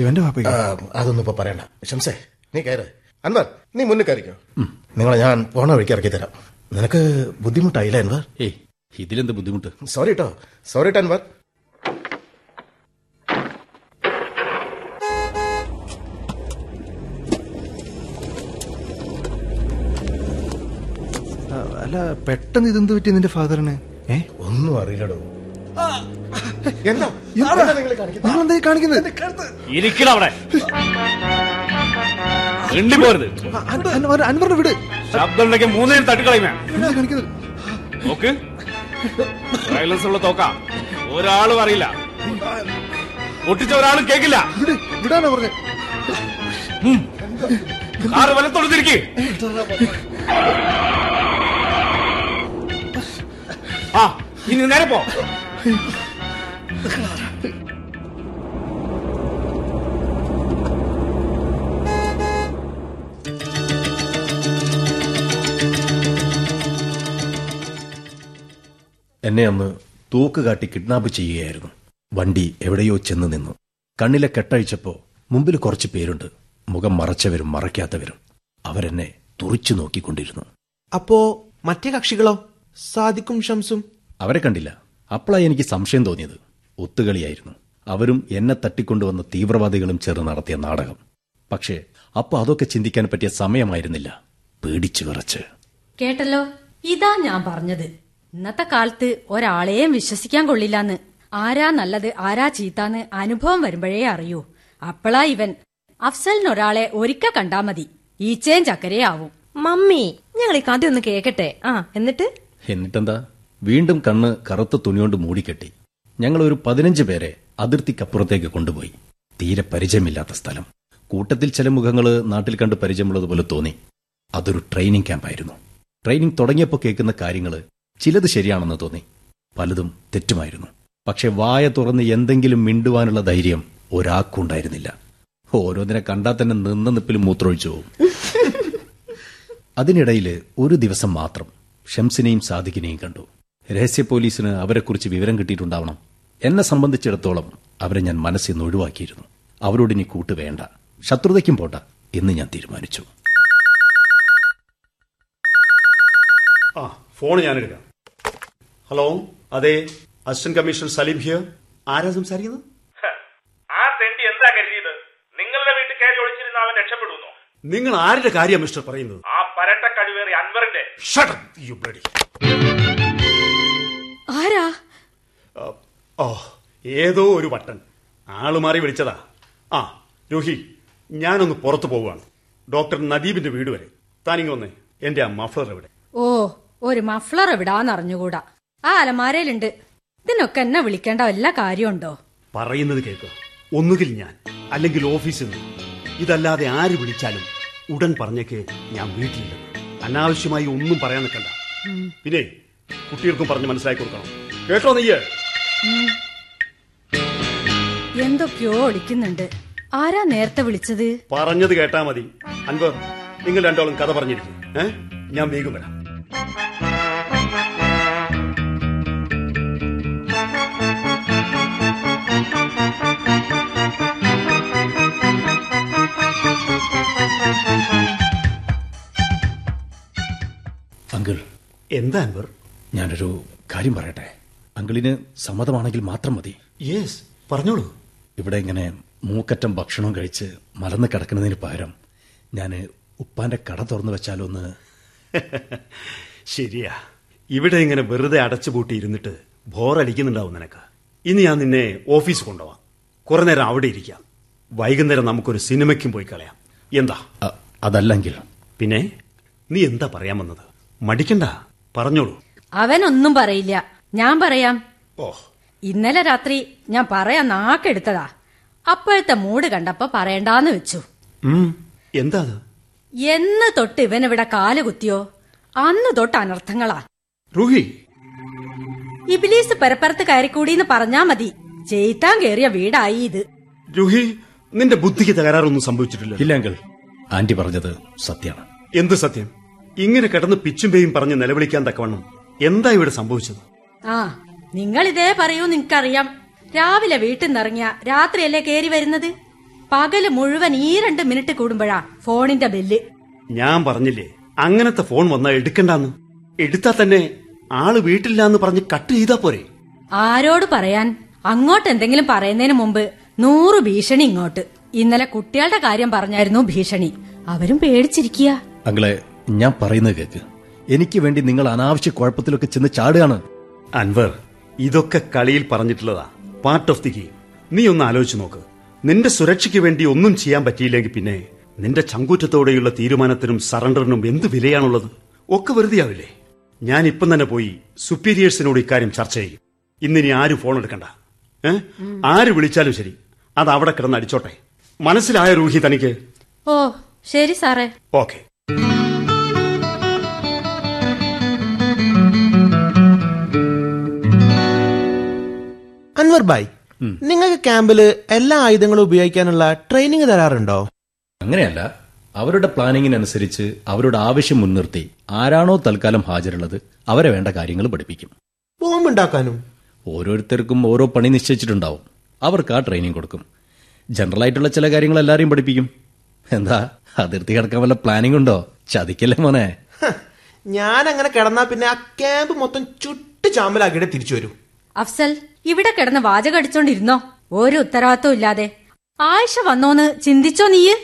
ഇവന്റെ വാപ്പയ്ക്ക്? അതൊന്നും ഇപ്പൊ പറയണ്ട. ശംസേ നീ കയറ്. അൻവർ നീ മുന്നേ കയറിക്കോ. നിങ്ങളെ ഞാൻ പോണ വഴിക്ക് ഇറക്കി തരാം. നിനക്ക് ബുദ്ധിമുട്ടായില്ല അൻവർ? ഏയ് ഇതിലെന്ത് ബുദ്ധിമുട്ട്? സോറി കേട്ടോ സോറി ട്ടോ അൻവർ. അല്ല പെട്ടെന്ന് ഇതെന്ത് പറ്റി നിന്റെ ഫാദറിന്? ഏ? ഒന്നും അറിയില്ലടോ. നിങ്ങളെന്താ കാണിക്കുന്നത്? ഇരിക്കണം അവിടെ. വിട്. ശബ്ദം ഉണ്ടെങ്കിൽ മൂന്നേരം തട്ടിക്കളയുമേ നോക്ക്. ഉള്ള തോക്ക. ഒരാളും അറിയില്ല. പൊട്ടിച്ച ഒരാളും കേക്കില്ല. വിട് വിടാനാ പറഞ്ഞേ. കാറ് വലത്തോട് ഇനി നേരെ പോ. എന്നെ അന്ന് തൂക്ക് കാട്ടി കിഡ്നാപ്പ് ചെയ്യുകയായിരുന്നു. വണ്ടി എവിടെയോ ചെന്ന് നിന്നു. കണ്ണിലെ കെട്ടഴിച്ചപ്പോ മുമ്പിൽ കുറച്ച് പേരുണ്ട്. മുഖം മറച്ചവരും മറയ്ക്കാത്തവരും. അവരെന്നെ തുറിച്ചു നോക്കിക്കൊണ്ടിരുന്നു. അപ്പോ മറ്റേ കക്ഷികളോ? സാദിക്കും ഷംസും? അവരെ കണ്ടില്ല. അപ്പോഴായി എനിക്ക് സംശയം തോന്നിയത്. ഒത്തുകളിയായിരുന്നു. അവരും എന്നെ തട്ടിക്കൊണ്ടുവന്ന തീവ്രവാദികളും ചേർന്ന് നടത്തിയ നാടകം. പക്ഷേ അപ്പൊ അതൊക്കെ ചിന്തിക്കാൻ പറ്റിയ സമയമായിരുന്നില്ല. പേടിച്ചു വിറച്ച്. കേട്ടല്ലോ? ഇതാ ഞാൻ പറഞ്ഞത്. ഇന്നത്തെ കാലത്ത് ഒരാളെയും വിശ്വസിക്കാൻ കൊള്ളില്ലാന്ന്. ആരാ നല്ലത് ആരാ ചീത്താന്ന് അനുഭവം വരുമ്പോഴേ അറിയൂ. അപ്പളാ ഇവൻ. അഫ്സലിനൊരാളെ ഒരിക്ക കണ്ടാ മതി. ഈച്ചയും ചക്കരയാവും ആവും. മമ്മി ഞങ്ങൾ ഈ കഥ ഒന്ന് കേക്കട്ടെ. ആ എന്നിട്ട്? എന്നിട്ടെന്താ? വീണ്ടും കണ്ണ് കറുത്ത തുണികൊണ്ട് മൂടിക്കെട്ടി. ഞങ്ങൾ ഒരു പതിനഞ്ച് പേരെ അതിർത്തിക്കപ്പുറത്തേക്ക് കൊണ്ടുപോയി. തീരെ പരിചയമില്ലാത്ത സ്ഥലം. കൂട്ടത്തിൽ ചില മുഖങ്ങൾ നാട്ടിൽ കണ്ട് പരിചയമുള്ളതുപോലെ തോന്നി. അതൊരു ട്രെയിനിങ് ക്യാമ്പായിരുന്നു. ട്രെയിനിങ് തുടങ്ങിയപ്പോൾ കേൾക്കുന്ന കാര്യങ്ങൾ ചിലത് ശരിയാണെന്ന് തോന്നി. പലതും തെറ്റുമായിരുന്നു. പക്ഷെ വായ തുറന്ന് എന്തെങ്കിലും മിണ്ടുവാനുള്ള ധൈര്യം ഒരാൾക്കുണ്ടായിരുന്നില്ല. ഓരോന്നിനെ കണ്ടാൽ തന്നെ നിന്ന നിപ്പിലും മൂത്രമൊഴിച്ചു പോകും. അതിനിടയിൽ ഒരു ദിവസം മാത്രം ഷംസിനെയും സാദിഖിനെയും കണ്ടു. രഹസ്യ പോലീസിന് അവരെക്കുറിച്ച് വിവരം കിട്ടിയിട്ടുണ്ടാവണം. എന്നെ സംബന്ധിച്ചിടത്തോളം അവരെ ഞാൻ മനസ്സിൽ നിന്ന് ഒഴിവാക്കിയിരുന്നു. അവരോട് ഇനി കൂട്ട് വേണ്ട. ശത്രുതയ്ക്കും പോട്ട എന്ന് ഞാൻ തീരുമാനിച്ചു. ആ ഫോൺ ഞാൻ എടുക്കാം ഹലോ അതെ അസിസ്റ്റന്റ് കമ്മീഷണർ സലീം ഹിയർ. ആരാ സംസാരിക്കുന്നത്? ആ തെണ്ടി എന്താ കരുതിയത്? നിങ്ങളുടെ വീട്ടിൽ കയറി ഒളിച്ചിരുന്ന അവൻ രക്ഷപ്പെടുന്നു. നിങ്ങൾ ആരുടെ കാര്യം മിസ്റ്റർ പറയുന്നത്? ആ പരട്ട കഴിവേറി അൻവറിന്റെ. Shut you bloody. ആരാ? ഓ ഏതോ ഒരു വട്ടൻ. ആൾ മാറി വിളിച്ചതാ. ആ രോഹി ഞാനൊന്ന് പുറത്തു പോവുകയാണ്. ഡോക്ടർ നദീബിന്റെ വീട് വരെ. താനിങ്ങ വന്നേ. എന്റെ ആ മഫ്ലർ എവിടെ? ഓ ഒരു മഫ്ലർ എവിടാന്നറിഞ്ഞുകൂടാ ആ അലമാരയിലുണ്ട്. ഇതിനൊക്കെ എന്നെ വിളിക്കേണ്ട വല്ല കാര്യമുണ്ടോ? പറയുന്നത് കേൾക്കുക ഒന്നുകിൽ ഞാൻ അല്ലെങ്കിൽ ഓഫീസിൽ നിന്ന്. ഇതല്ലാതെ ആര് വിളിച്ചാലും ഉടൻ പറഞ്ഞേക്ക് ഞാൻ വീട്ടിലുണ്ട് അനാവശ്യമായി ഒന്നും പറയാൻ നിൽക്കണ്ട. പിന്നെ കുട്ടികൾക്കും പറഞ്ഞ് മനസ്സിലാക്കി കൊടുക്കണം. കേട്ടോ നീയ് എന്തൊക്കെയോ ഒളിക്കുന്നുണ്ട്. ആരാ നേരത്തെ വിളിച്ചത്? പറഞ്ഞത് കേട്ടാ മതി. അൻവർ നിങ്ങൾ രണ്ടോളം കഥ പറഞ്ഞിരിക്കും. ഏ? ഞാൻ വേഗം വരാം. അങ്കിൾ. എന്താ അൻവർ? ഞാനൊരു കാര്യം പറയട്ടെ? അങ്കിളിന് സമ്മതമാണെങ്കിൽ മാത്രം മതി. യെസ് പറഞ്ഞോളൂ. ഇവിടെ ഇങ്ങനെ മൂക്കറ്റം ഭക്ഷണം കഴിച്ച് മലന്ന് കിടക്കുന്നതിന് പകരം ഞാൻ ഉപ്പാന്റെ കട തുറന്നു വെച്ചാലോ ഒന്ന് ശരിയാ. ഇവിടെ ഇങ്ങനെ വെറുതെ അടച്ചുപൂട്ടി ഇരുന്നിട്ട് ബോറടിക്കുന്നുണ്ടാവും നിനക്ക്. ഇനി ഞാൻ നിന്നെ ഓഫീസ് കൊണ്ടുപോവാം. കുറെ നേരം അവിടെ ഇരിക്കാം. വൈകുന്നേരം നമുക്കൊരു സിനിമയ്ക്കും പോയി കളയാം. എന്താ? അതല്ലെങ്കിൽ. പിന്നെ നീ എന്താ പറയാൻ വന്നത്? മടിക്കണ്ട. പറഞ്ഞോളൂ. അവനൊന്നും പറയില്ല. ഞാൻ പറയാം. ഓ ഇന്നലെ രാത്രി ഞാൻ പറയാൻ നാക്കെടുത്തതാ അപ്പോഴത്തെ മൂട് കണ്ടപ്പോ പറയണ്ടാന്ന് വെച്ചു. എന്താ എന്ന് തൊട്ട് ഇവനിവിടെ കാൽ കുത്തിയോ? അന്ന് തൊട്ട് അനർത്ഥങ്ങളാ. റുഹി. ഇബിലീസ് പെരപ്പുറത്ത് കയറിക്കൂടിന്ന് പറഞ്ഞാ മതി. ജയിത്താൻ കേറിയ വീടായി ഇത്. രുഹി നിന്റെ ബുദ്ധിക്ക് തകരാറൊന്നും സംഭവിച്ചിട്ടില്ല ഇല്ലെങ്കിൽ ആന്റി പറഞ്ഞത് സത്യമാണ്. എന്ത് സത്യം? ഇങ്ങനെ കിടന്ന് പിച്ചും പേയും പറഞ്ഞ് നിലവിളിക്കാൻ തക്കവണ്ണം എന്താ ഇവിടെ സംഭവിച്ചത്? ആ നിങ്ങൾ ഇതേ പറയൂ നിനക്കറിയാം. രാവിലെ വീട്ടിൽ നിന്നിറങ്ങിയ രാത്രിയല്ലേ കേറി വരുന്നത്? പകൽ മുഴുവൻ ഈ രണ്ട് മിനിറ്റ് കൂടുമ്പോഴാ ഫോണിന്റെ ബില്ല്. ഞാൻ പറഞ്ഞില്ലേ അങ്ങനത്തെ ഫോൺ വന്നാ എടുക്കണ്ടെന്ന്? എടുത്താ തന്നെ ആൾ വീട്ടില്ലാന്ന് പറഞ്ഞ് കട്ട് ചെയ്താ പോരെ? ആരോട് പറയാൻ? അങ്ങോട്ട് എന്തെങ്കിലും പറയുന്നതിന് മുമ്പ് നൂറ് ഭീഷണി ഇങ്ങോട്ട്. ഇന്നലെ കുട്ടികളുടെ കാര്യം പറഞ്ഞായിരുന്നു ഭീഷണി. അവരും പേടിച്ചിരിക്കുക. അങ്ങളെ ഞാൻ പറയുന്നത് കേക്ക്. എനിക്ക് വേണ്ടി നിങ്ങൾ അനാവശ്യ കുഴപ്പത്തിലൊക്കെ ചെന്ന് ചാടുകയാണ്. അൻവർ ഇതൊക്കെ കളിയിൽ പറഞ്ഞിട്ടുള്ളതാ. പാർട്ട് ഓഫ് ദി ഗെയിം നീ ഒന്ന് ആലോചിച്ച് നോക്ക്. നിന്റെ സുരക്ഷയ്ക്ക് വേണ്ടി ഒന്നും ചെയ്യാൻ പറ്റിയില്ലെങ്കിൽ പിന്നെ നിന്റെ ചങ്കൂറ്റത്തോടെയുള്ള തീരുമാനത്തിനും സറണ്ടറിനും എന്ത് വിലയാണുള്ളത്? ഒക്കെ വെറുതെയാവില്ലേ? ഞാൻ ഇപ്പം തന്നെ പോയി സുപ്പീരിയേഴ്സിനോട് ഇക്കാര്യം ചർച്ച ചെയ്യും. ഇന്നിനി ആരും ഫോൺ എടുക്കണ്ട. ഏ? ആര് വിളിച്ചാലും ശരി. അത് അവിടെ കിടന്ന് അടിച്ചോട്ടെ. മനസ്സിലായ രൂഹി തനിക്ക്? ഓ ശരി സാറേ. ഓക്കെ അൻവർ ഭായ് നിങ്ങൾക്ക് ക്യാമ്പിൽ എല്ലാ ആയുധങ്ങളും ഉപയോഗിക്കാനുള്ള ട്രെയിനിങ് തരാറുണ്ടോ? അങ്ങനെയല്ല. അവരുടെ പ്ലാനിങ്ങിനനുസരിച്ച് അവരുടെ ആവശ്യം മുൻനിർത്തി ആരാണോ തൽക്കാലം ഹാജരുള്ളത് അവരെ വേണ്ട കാര്യങ്ങൾ പഠിപ്പിക്കും. ബോംബുണ്ടാക്കാനും. ഓരോരുത്തർക്കും ഓരോ പണി നിശ്ചയിച്ചിട്ടുണ്ടാവും. അവർക്ക് ആ ട്രെയിനിങ് കൊടുക്കും. ജനറൽ ആയിട്ടുള്ള ചില കാര്യങ്ങൾ എല്ലാവരെയും പഠിപ്പിക്കും. എന്താ? അതിർത്തി കിടക്കാൻ വല്ല പ്ലാനിംഗ് ഉണ്ടോ? ചതിക്കല്ലേ മോനെ? ഞാൻ അങ്ങനെ കിടന്നാ പിന്നെ ആ ക്യാമ്പ് മൊത്തം ചുട്ട് ചാമ്പലാക്കിയിട്ട് തിരിച്ചു വരും. അഫ്സൽ ഇവിടെ കിടന്ന് വാചകടിച്ചോണ്ടിരുന്നോ ഒരു ഉത്തരവാദിത്വം ഇല്ലാതെ. ആയിഷ വന്നോന്ന് ചിന്തിച്ചോ നീയ്?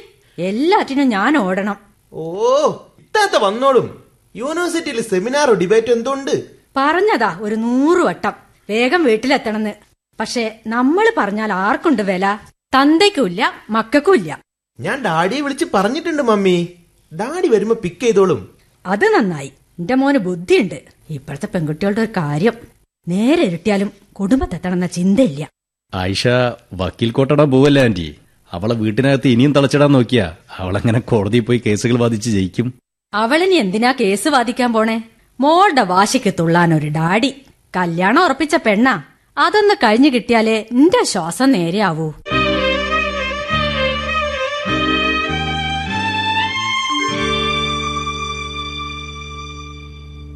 എല്ലാറ്റിനും ഞാൻ ഓടണം. ഓ ഇത്താത്ത വന്നോളും. യൂണിവേഴ്സിറ്റിയിൽ സെമിനാറോ ഡിബേറ്റ് എന്തുണ്ട്? പറഞ്ഞതാ ഒരു നൂറ് വട്ടം. വേഗം വീട്ടിലെത്തണമെന്ന്. പക്ഷേ നമ്മൾ പറഞ്ഞാൽ ആർക്കുണ്ട് വില? തന്തയ്ക്കുമില്ല മക്കൾക്കുമില്ല. ഞാൻ ഡാഡിയെ വിളിച്ച് പറഞ്ഞിട്ടുണ്ട് മമ്മി. ഡാഡി വരുമ്പോ പിക്ക് ചെയ്തോളും. അത് നന്നായി. എന്റെ മോന് ബുദ്ധിയുണ്ട്. ഇപ്പോഴത്തെ പെൺകുട്ടികളുടെ ഒരു കാര്യം. നേരെ ഇരുട്ടിയാലും കുടുംബത്തെത്തണമെന്ന ചിന്തയില്ല. ആയിഷ വക്കീൽ കോട്ടടാൻ പോവല്ലേ ആന്റി? അവളെ വീട്ടിനകത്ത് ഇനിയും തളച്ചിടാൻ നോക്കിയാ അവളെങ്ങനെ കോടതിയിൽ പോയി കേസുകൾ വാദിച്ച് ജയിക്കും? അവളിനി എന്തിനാ കേസ് വാദിക്കാൻ പോണേ? മോളുടെ വാശിക്ക് തുള്ളാൻ ഒരു ഡാഡി. കല്യാണം ഉറപ്പിച്ച പെണ്ണാ. അതൊന്ന് കഴിഞ്ഞു കിട്ടിയാലേ നിന്റെ ശ്വാസം നേരെയാവൂ.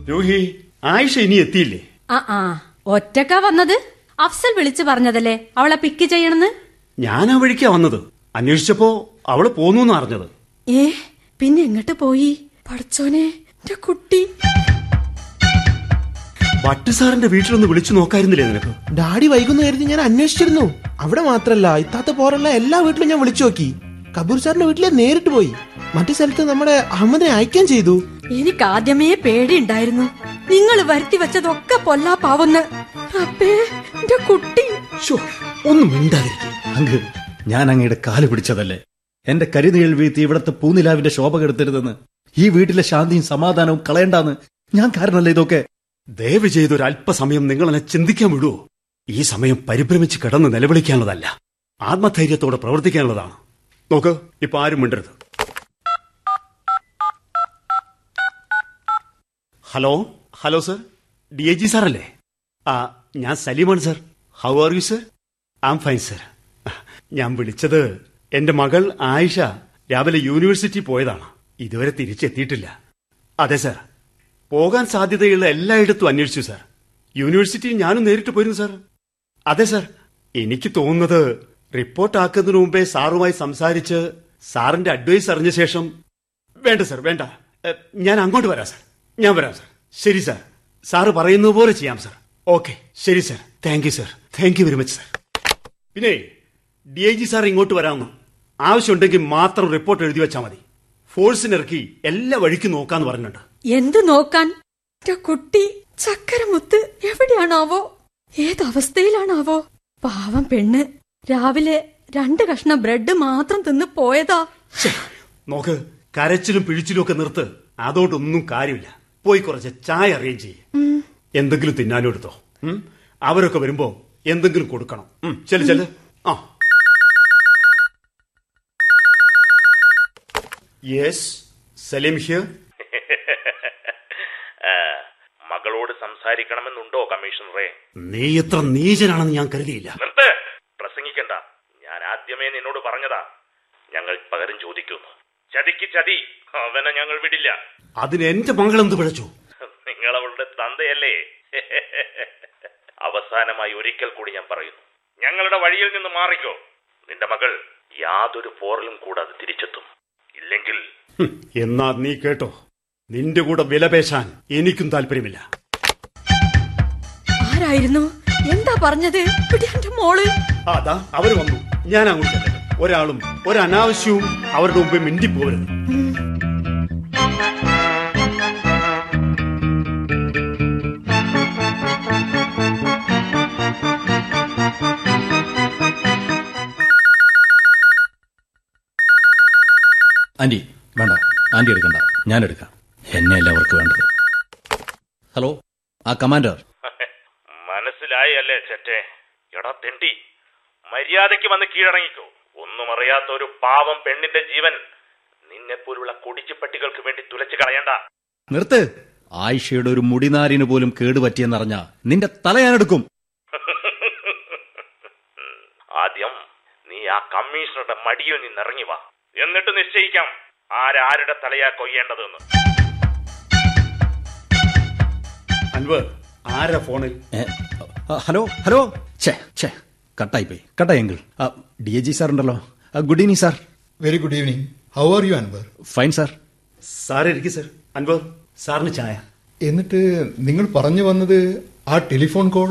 രോഹി ആയിഷ ഇനി എത്തിയില്ലേ? ആ ആ. ഒറ്റക്കാ വന്നത്? അഫ്സൽ വിളിച്ചു പറഞ്ഞതല്ലേ? അവളെ പിക്ക് ചെയ്യണമെന്ന് ഞാൻ ആ വഴിക്കാ വന്നത്. അന്വേഷിച്ചപ്പോ അവൾ പോന്നു അറിഞ്ഞത്. ഏ പിന്നെ എങ്ങോട്ട് പോയി? പഠിച്ചോനെ എന്റെ കുട്ടി. ഭട്ട് സാറിന്റെ വീട്ടിലൊന്ന് വിളിച്ചു നോക്കായിരുന്നില്ലേ നിനക്ക്? ഡാഡി വൈകുന്നു കരുതി ഞാൻ അന്വേഷിച്ചിരുന്നു. അവിടെ മാത്രല്ല ഇത്താത്ത പോലുള്ള എല്ലാ വീട്ടിലും ഞാൻ വിളിച്ചു നോക്കി. കബൂർ സാറിന്റെ വീട്ടിലെ നേരിട്ട് പോയി. മറ്റു സ്ഥലത്ത് നമ്മുടെ അഹമ്മദിനെ അയക്കാൻ ചെയ്തു. എനിക്ക് ആദ്യമേ പേടിയുണ്ടായിരുന്നു. നിങ്ങൾ വരുത്തി വെച്ചതൊക്കെ പൊല്ലാപ്പാവുന്ന്. എന്റെ കുട്ടി. ശ്ശോ, ഒന്നും മിണ്ടാതിരിക്കും. അങ്ങ് ഞാൻ അങ്ങയുടെ കാൽ പിടിച്ചതല്ലേ? എന്റെ കരുനീഴൽ വീഴ്ത്തി ഇവിടത്തെ പൂനിലാവിന്റെ ശോഭ കെടുത്തരുതെന്ന് ഈ വീട്ടിലെ ശാന്തിയും സമാധാനവും കളയണ്ടാന്ന് ഞാൻ കാരണമല്ലേ ഇതൊക്കെ? ദയവ് ചെയ്തൊരു അല്പസമയം നിങ്ങൾ എന്നെ ചിന്തിക്കാൻ വിടുവോ ഈ സമയം പരിഭ്രമിച്ച് കിടന്ന് നിലവിളിക്കാനുള്ളതല്ല. ആത്മധൈര്യത്തോടെ പ്രവർത്തിക്കാനുള്ളതാണ്. നോക്ക് ഇപ്പൊ ആരും മിണ്ടരുത്. Hello? Hello sir. D I G sir അല്ലേ ആ ഞാൻ സലീമാണ് sir. How are you sir am fine sir ഞാൻ വിളിച്ചത് എന്റെ മകൾ ആയിഷ രാവിലെ യൂണിവേഴ്സിറ്റി പോയതാണ്. ഇതുവരെ തിരിച്ചെത്തിയിട്ടില്ല. അതെ സർ. പോകാൻ സാധ്യതയുള്ള എല്ലായിടത്തും അന്വേഷിച്ചു സർ. യൂണിവേഴ്സിറ്റി ഞാനും നേരിട്ട് പോയിരുന്നു സർ. അതെ സർ. എനിക്ക് തോന്നുന്നത് റിപ്പോർട്ട് ആക്കുന്നതിന് മുമ്പേ സാറുമായി സംസാരിച്ച് സാറിന്റെ അഡ്വൈസ് അറിഞ്ഞ ശേഷം വേണ്ട സർ വേണ്ട. ഞാൻ അങ്ങോട്ട് വരാം സാർ. ഞാൻ വരാം സാർ ശരി സാർ സാറ് പറയുന്നത് പോലെ ചെയ്യാം സാർ ഓക്കെ ശരി sir thank you sir thank you very much sir പിന്നെ ഡി ഐ ജി സാർ ഇങ്ങോട്ട് വരാമെന്ന്. ആവശ്യമുണ്ടെങ്കിൽ മാത്രം റിപ്പോർട്ട് എഴുതി വെച്ചാൽ മതി. ഫോഴ്സിനിറക്കി എല്ലാ വഴിക്കും നോക്കാന്ന് പറഞ്ഞിട്ടുണ്ട്. എന്ത് നോക്കാൻ? കുട്ടി ചക്കരമുത്ത് എവിടെയാണാവോ? ഏതവസ്ഥയിലാണാവോ പാവം പെണ്ണ്. രാവിലെ രണ്ട് കഷ്ണം ബ്രെഡ് മാത്രം തിന്ന് പോയതാ. നോക്ക് കരച്ചിലും പിഴിച്ചിലും ഒക്കെ നിർത്ത്. അതോടൊന്നും കാര്യമില്ല. പോയി കുറച്ച് ചായ അറേഞ്ച് ചെയ്യ്. എന്തെങ്കിലും തിന്നാനും എടുത്തോ. അവരൊക്കെ വരുമ്പോ എന്തെങ്കിലും കൊടുക്കണം. ചെൽ ചെൽ ആ. യെസ് സലീം ഹിയർ മകളോട് സംസാരിക്കണമെന്നുണ്ടോ കമ്മീഷണറെ? നീ എത്ര നീചനാണെന്ന് ഞാൻ കരുതിയില്ല. നിർത്ത്. പ്രസംഗിക്കണ്ട. ഞാൻ ആദ്യമേ നിന്നോട് പറഞ്ഞതാ. ഞങ്ങൾ പകരം ചോദിക്കുന്നു. ചതിക്ക് ചതി അവനെ ഞങ്ങൾ വിടില്ല. അതിന് എന്റെ മകളെന്ത് എന്ത് പിഴച്ചു? നിങ്ങൾ അവളുടെ തന്തയല്ലേ? അവസാനമായി ഒരിക്കൽ കൂടി ഞാൻ പറയുന്നു. ഞങ്ങളുടെ വഴിയിൽ നിന്ന് മാറിക്കോ. നിന്റെ മകൾ യാതൊരു പോറലും കൂടാതെ തിരിച്ചെത്തും. ഇല്ലെങ്കിൽ എന്നാ നീ കേട്ടോ. നിന്റെ കൂടെ വിലപേശാൻ എനിക്കും താല്പര്യമില്ല. ആരായിരുന്നു? എന്താ പറഞ്ഞത്? മോൾ. അതാ അവർ വന്നു. ഞാൻ അങ്ങോട്ട്. ഒരാളും ഒരനാവശ്യവും അവരുടെ മുമ്പിൽ മിണ്ടിപ്പോകരുത്. ആന്റി വേണ്ട. ആന്റി എടുക്കണ്ട. ഞാൻ എടുക്കാം. എന്നെയല്ല അവർക്ക് വേണ്ടത്. ഹലോ ആ കമാൻഡർ. മനസ്സിലായി അല്ലേ ചേട്ടേ എടാ തെണ്ടി. മര്യാദയ്ക്ക് വന്ന് കീഴടങ്ങിക്കോ. ഒന്നും അറിയാത്ത ഒരു പാവം പെണ്ണിന്റെ ജീവൻ നിന്നെപ്പോലുള്ള കുടിച്ചുപട്ടികൾക്ക് വേണ്ടി തുലച്ചു കളയണ്ട. നിർത്ത്. ആയിഷയുടെ ഒരു മുടിനാരിന് പോലും കേടുപറ്റിയെന്നറിഞ്ഞ നിന്റെ തല ഞാൻ എടുക്കും ആദ്യം നീ ആ കമ്മീഷണറുടെ മടിയിൽ നിന്നിറങ്ങി വാ. എന്നിട്ട് നിശ്ചയിക്കാം ആരാരുടെ തലയാ കൊയ്യേണ്ടതെന്ന്. അൻവർ ആരാ ഫോണിൽ? Hello hello? ഛേ ഛേ. കട്ടായി പോയി കട്ടായി എങ്കിൽ ഡി എ ജി സാർ ഉണ്ടല്ലോ good evening sir very good evening how are you Anwar fine sir sir ഇരിക്കും സർ അൻവർ സാറിന് ചായ. എന്നിട്ട് നിങ്ങൾ പറഞ്ഞു വന്നത് ആ ടെലിഫോൺ കോൾ?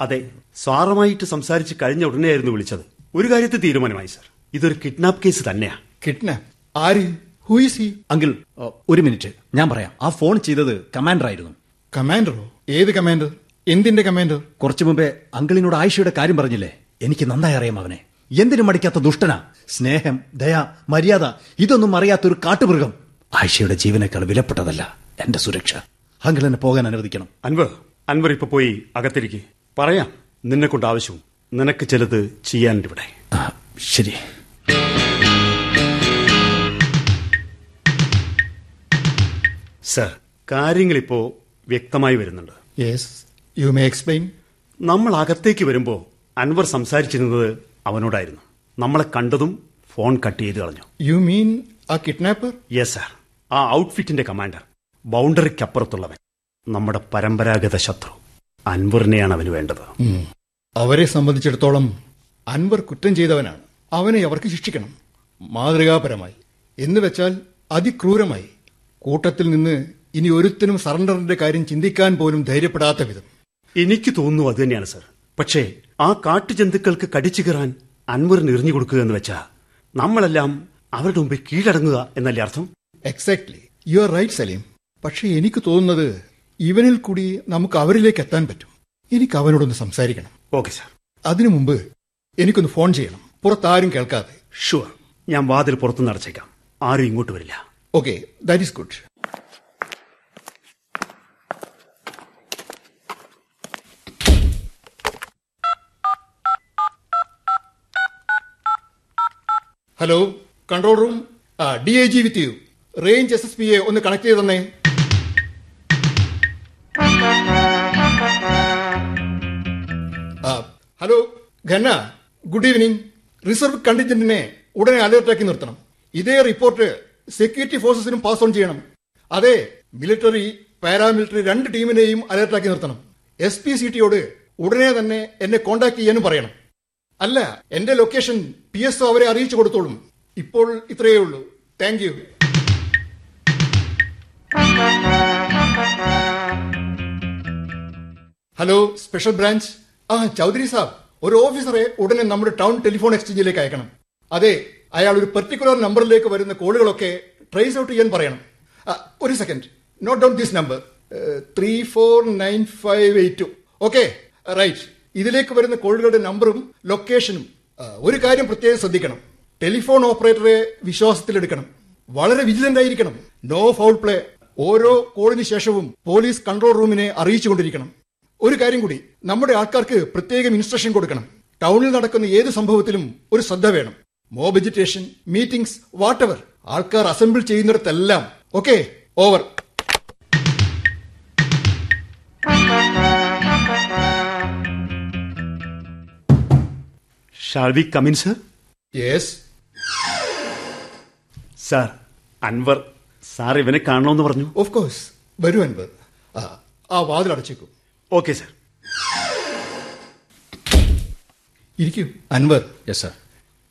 അതെ സാറുമായിട്ട് സംസാരിച്ച് കഴിഞ്ഞ ഉടനെയായിരുന്നു വിളിച്ചത്. ഒരു കാര്യത്തിൽ തീരുമാനമായി സർ ഇതൊരു കിഡ്നാപ്പ് കേസ് തന്നെയാ. കിഡ്നാപ്പ് ആര്? ഹു ഈസ് ഹി അങ്കിൾ ഒരു മിനിറ്റ്. ഞാൻ പറയാം. ആ ഫോൺ ചെയ്തത് കമാൻഡർ ആയിരുന്നു കമാൻഡറോ? ഏത് കമാൻഡർ? എന്തിന്റെ കമാൻഡർ? കുറച്ചു മുമ്പേ അങ്കിളിനോട് ആയിഷയുടെ കാര്യം പറഞ്ഞില്ലേ? എനിക്ക് നന്നായി അറിയാം അവനെ എന്തിനും മടിക്കാത്ത ദുഷ്ടന. സ്നേഹം ദയ മര്യാദ ഇതൊന്നും അറിയാത്തൊരു കാട്ടുമൃഗം. ആയിഷയുടെ ജീവനേക്കാൾ വിലപ്പെട്ടതല്ല എന്റെ സുരക്ഷ. അങ്കിൾ എന്നെ പോകാൻ അനുവദിക്കണം. അൻവർ അൻവർ ഇപ്പൊ പോയി അകത്തിരിക്കെ. പറയാം നിന്നെ കൊണ്ട് ആവശ്യവും. നിനക്ക് ചിലത് ചെയ്യാനുണ്ട് ഇവിടെ ശരി. സർ കാര്യങ്ങൾ കാര്യങ്ങളിപ്പോ വ്യക്തമായി വരുന്നുണ്ട്. യെസ് യു മേ എക്സ്പ്ലെയിൻ നമ്മൾ അകത്തേക്ക് വരുമ്പോ അൻവർ സംസാരിച്ചിരുന്നത് അവനോടായിരുന്നു. നമ്മളെ കണ്ടതും ഫോൺ കട്ട് ചെയ്ത് കളഞ്ഞു. യു മീൻ ആ കിഡ്നാപ്പർ യെസ് സാർ ആ ഔട്ട്ഫിറ്റിന്റെ കമാൻഡർ ബൗണ്ടറിക്കപ്പുറത്തുള്ളവൻ നമ്മുടെ പരമ്പരാഗത ശത്രു അൻവറിനെയാണ് അവന് വേണ്ടത്. അവരെ സംബന്ധിച്ചിടത്തോളം അൻവർ കുറ്റം ചെയ്തവനാണ്. അവനെ അവർക്ക് ശിക്ഷിക്കണം. മാതൃകാപരമായി. എന്ന് വെച്ചാൽ അതിക്രൂരമായി. കൂട്ടത്തിൽ നിന്ന് ഇനി ഒരുത്തിനും സറണ്ടറിന്റെ കാര്യം ചിന്തിക്കാൻ പോലും ധൈര്യപ്പെടാത്ത വിധം. എനിക്ക് തോന്നുന്നു അത് തന്നെയാണ് സർ പക്ഷേ ആ കാട്ടുജന്തുക്കൾക്ക് കടിച്ചു കയറാൻ അൻവറിന് എറിഞ്ഞു കൊടുക്കുക എന്ന് വെച്ചാ നമ്മളെല്ലാം അവരുടെ മുമ്പിൽ കീഴടങ്ങുക എന്നല്ലേ അർത്ഥം? Exactly you are right Saleem പക്ഷേ എനിക്ക് തോന്നുന്നത് ഇവനിൽ കൂടി നമുക്ക് അവരിലേക്ക് എത്താൻ പറ്റും. എനിക്ക് അവനോടൊന്ന് സംസാരിക്കണം. ഓക്കെ സാർ അതിനു മുമ്പ് എനിക്കൊന്ന് ഫോൺ ചെയ്യണം. പുറത്താരും കേൾക്കാതെ. ഷുവർ ഞാൻ വാതിൽ പുറത്തുനിന്ന് അടച്ചേക്കാം. ആരും ഇങ്ങോട്ട് വരില്ല. Okay that is good hello control room D I G with you range S S P A ഒന്ന് കണക്ട് ചെയ്ത് തന്നെ. Hello Khanna good evening reserve കണ്ടിജന്റിനെ ഉടനെ അലേർട്ടാക്കി നിർത്തണം. ഇതേ റിപ്പോർട്ട് സെക്യൂരിറ്റി ഫോഴ്സസിനും പാസ് ഓൺ ചെയ്യണം. അതെ മിലിറ്ററി പാരാമിലിറ്ററി രണ്ട് ടീമിനെയും അലേർട്ടാക്കി നിർത്തണം. എസ് പി സി ടിയോട് ഉടനെ തന്നെ എന്നെ കോണ്ടാക്ട് ചെയ്യാനും പറയണം. അല്ല എന്റെ ലൊക്കേഷൻ പി എസ് അവരെ അറിയിച്ചു കൊടുത്തോളും. ഇപ്പോൾ ഇത്രയേ ഉള്ളൂ. Thank you hello special branch ആ ചൗധരി സാബ് ഒരു ഓഫീസറെ ഉടനെ നമ്മുടെ ടൗൺ ടെലിഫോൺ എക്സ്ചേഞ്ചിലേക്ക് അയക്കണം. അതെ അയാൾ ഒരു പെർട്ടിക്കുലർ നമ്പറിലേക്ക് വരുന്ന കോളുകളൊക്കെ ട്രേസ് ഔട്ട് ചെയ്യാൻ പറയണം. ഒരു second note down this number three four nine five eight two okay right ഇതിലേക്ക് വരുന്ന കോളുകളുടെ നമ്പറും ലൊക്കേഷനും ഒരു കാര്യം പ്രത്യേകം ശ്രദ്ധിക്കണം. ടെലിഫോൺ ഓപ്പറേറ്ററെ വിശ്വാസത്തിലെടുക്കണം. വളരെ വിജിലന്റ് ആയിരിക്കണം. No foul play. ഓരോ കോളിന് ശേഷവും പോലീസ് കൺട്രോൾ റൂമിനെ അറിയിച്ചുകൊണ്ടിരിക്കണം. ഒരു കാര്യം കൂടി നമ്മുടെ ആൾക്കാർക്ക് പ്രത്യേകം ഇൻസ്ട്രക്ഷൻ കൊടുക്കണം. ടൗണിൽ നടക്കുന്ന ഏത് സംഭവത്തിലും ഒരു ശ്രദ്ധ വേണം. Mob vegetation meetings whatever. ആൾക്കാർ assemble ചെയ്യുന്നിടത്തെല്ലാം. Okay over. Shall we come in sir yes sir Anwar sir ഇവനെ കാണണമെന്ന് പറഞ്ഞു. ഓഫ് കോഴ്സ് വരൂ അൻവർ ആ, ആ വാതിൽ അടച്ചേക്കും. ഓക്കെ സാർ ഇരിക്കൂ അൻവർ യെസ് സാർ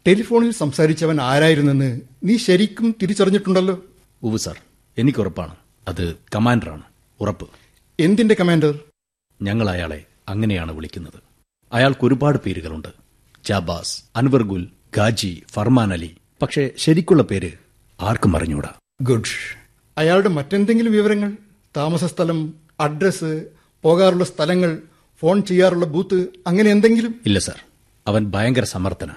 ടെലിഫോണിൽ സംസാരിച്ചവൻ ആരായിരുന്നെന്ന് നീ ശരിക്കും തിരിച്ചറിഞ്ഞിട്ടുണ്ടല്ലോ? ഉവ് സാർ എനിക്ക് ഉറപ്പാണ് അത് കമാൻഡറാണ്. ഉറപ്പ്. എന്തിന്റെ കമാൻഡർ? ഞങ്ങൾ അയാളെ അങ്ങനെയാണ് വിളിക്കുന്നത്. അയാൾക്ക് ഒരുപാട് പേരുകളുണ്ട്. ജാബാസ് അൻവർ ഗുൽ ഗാജി ഫർമാൻ അലി. പക്ഷേ ശരിക്കുള്ള പേര് ആർക്കും അറിഞ്ഞൂടാ. ഗുഡ് അയാളുടെ മറ്റെന്തെങ്കിലും വിവരങ്ങൾ? താമസ സ്ഥലം അഡ്രസ് പോകാറുള്ള സ്ഥലങ്ങൾ ഫോൺ ചെയ്യാറുള്ള ബൂത്ത് അങ്ങനെ എന്തെങ്കിലും? ഇല്ല സാർ. അവൻ ഭയങ്കര സമർത്ഥന.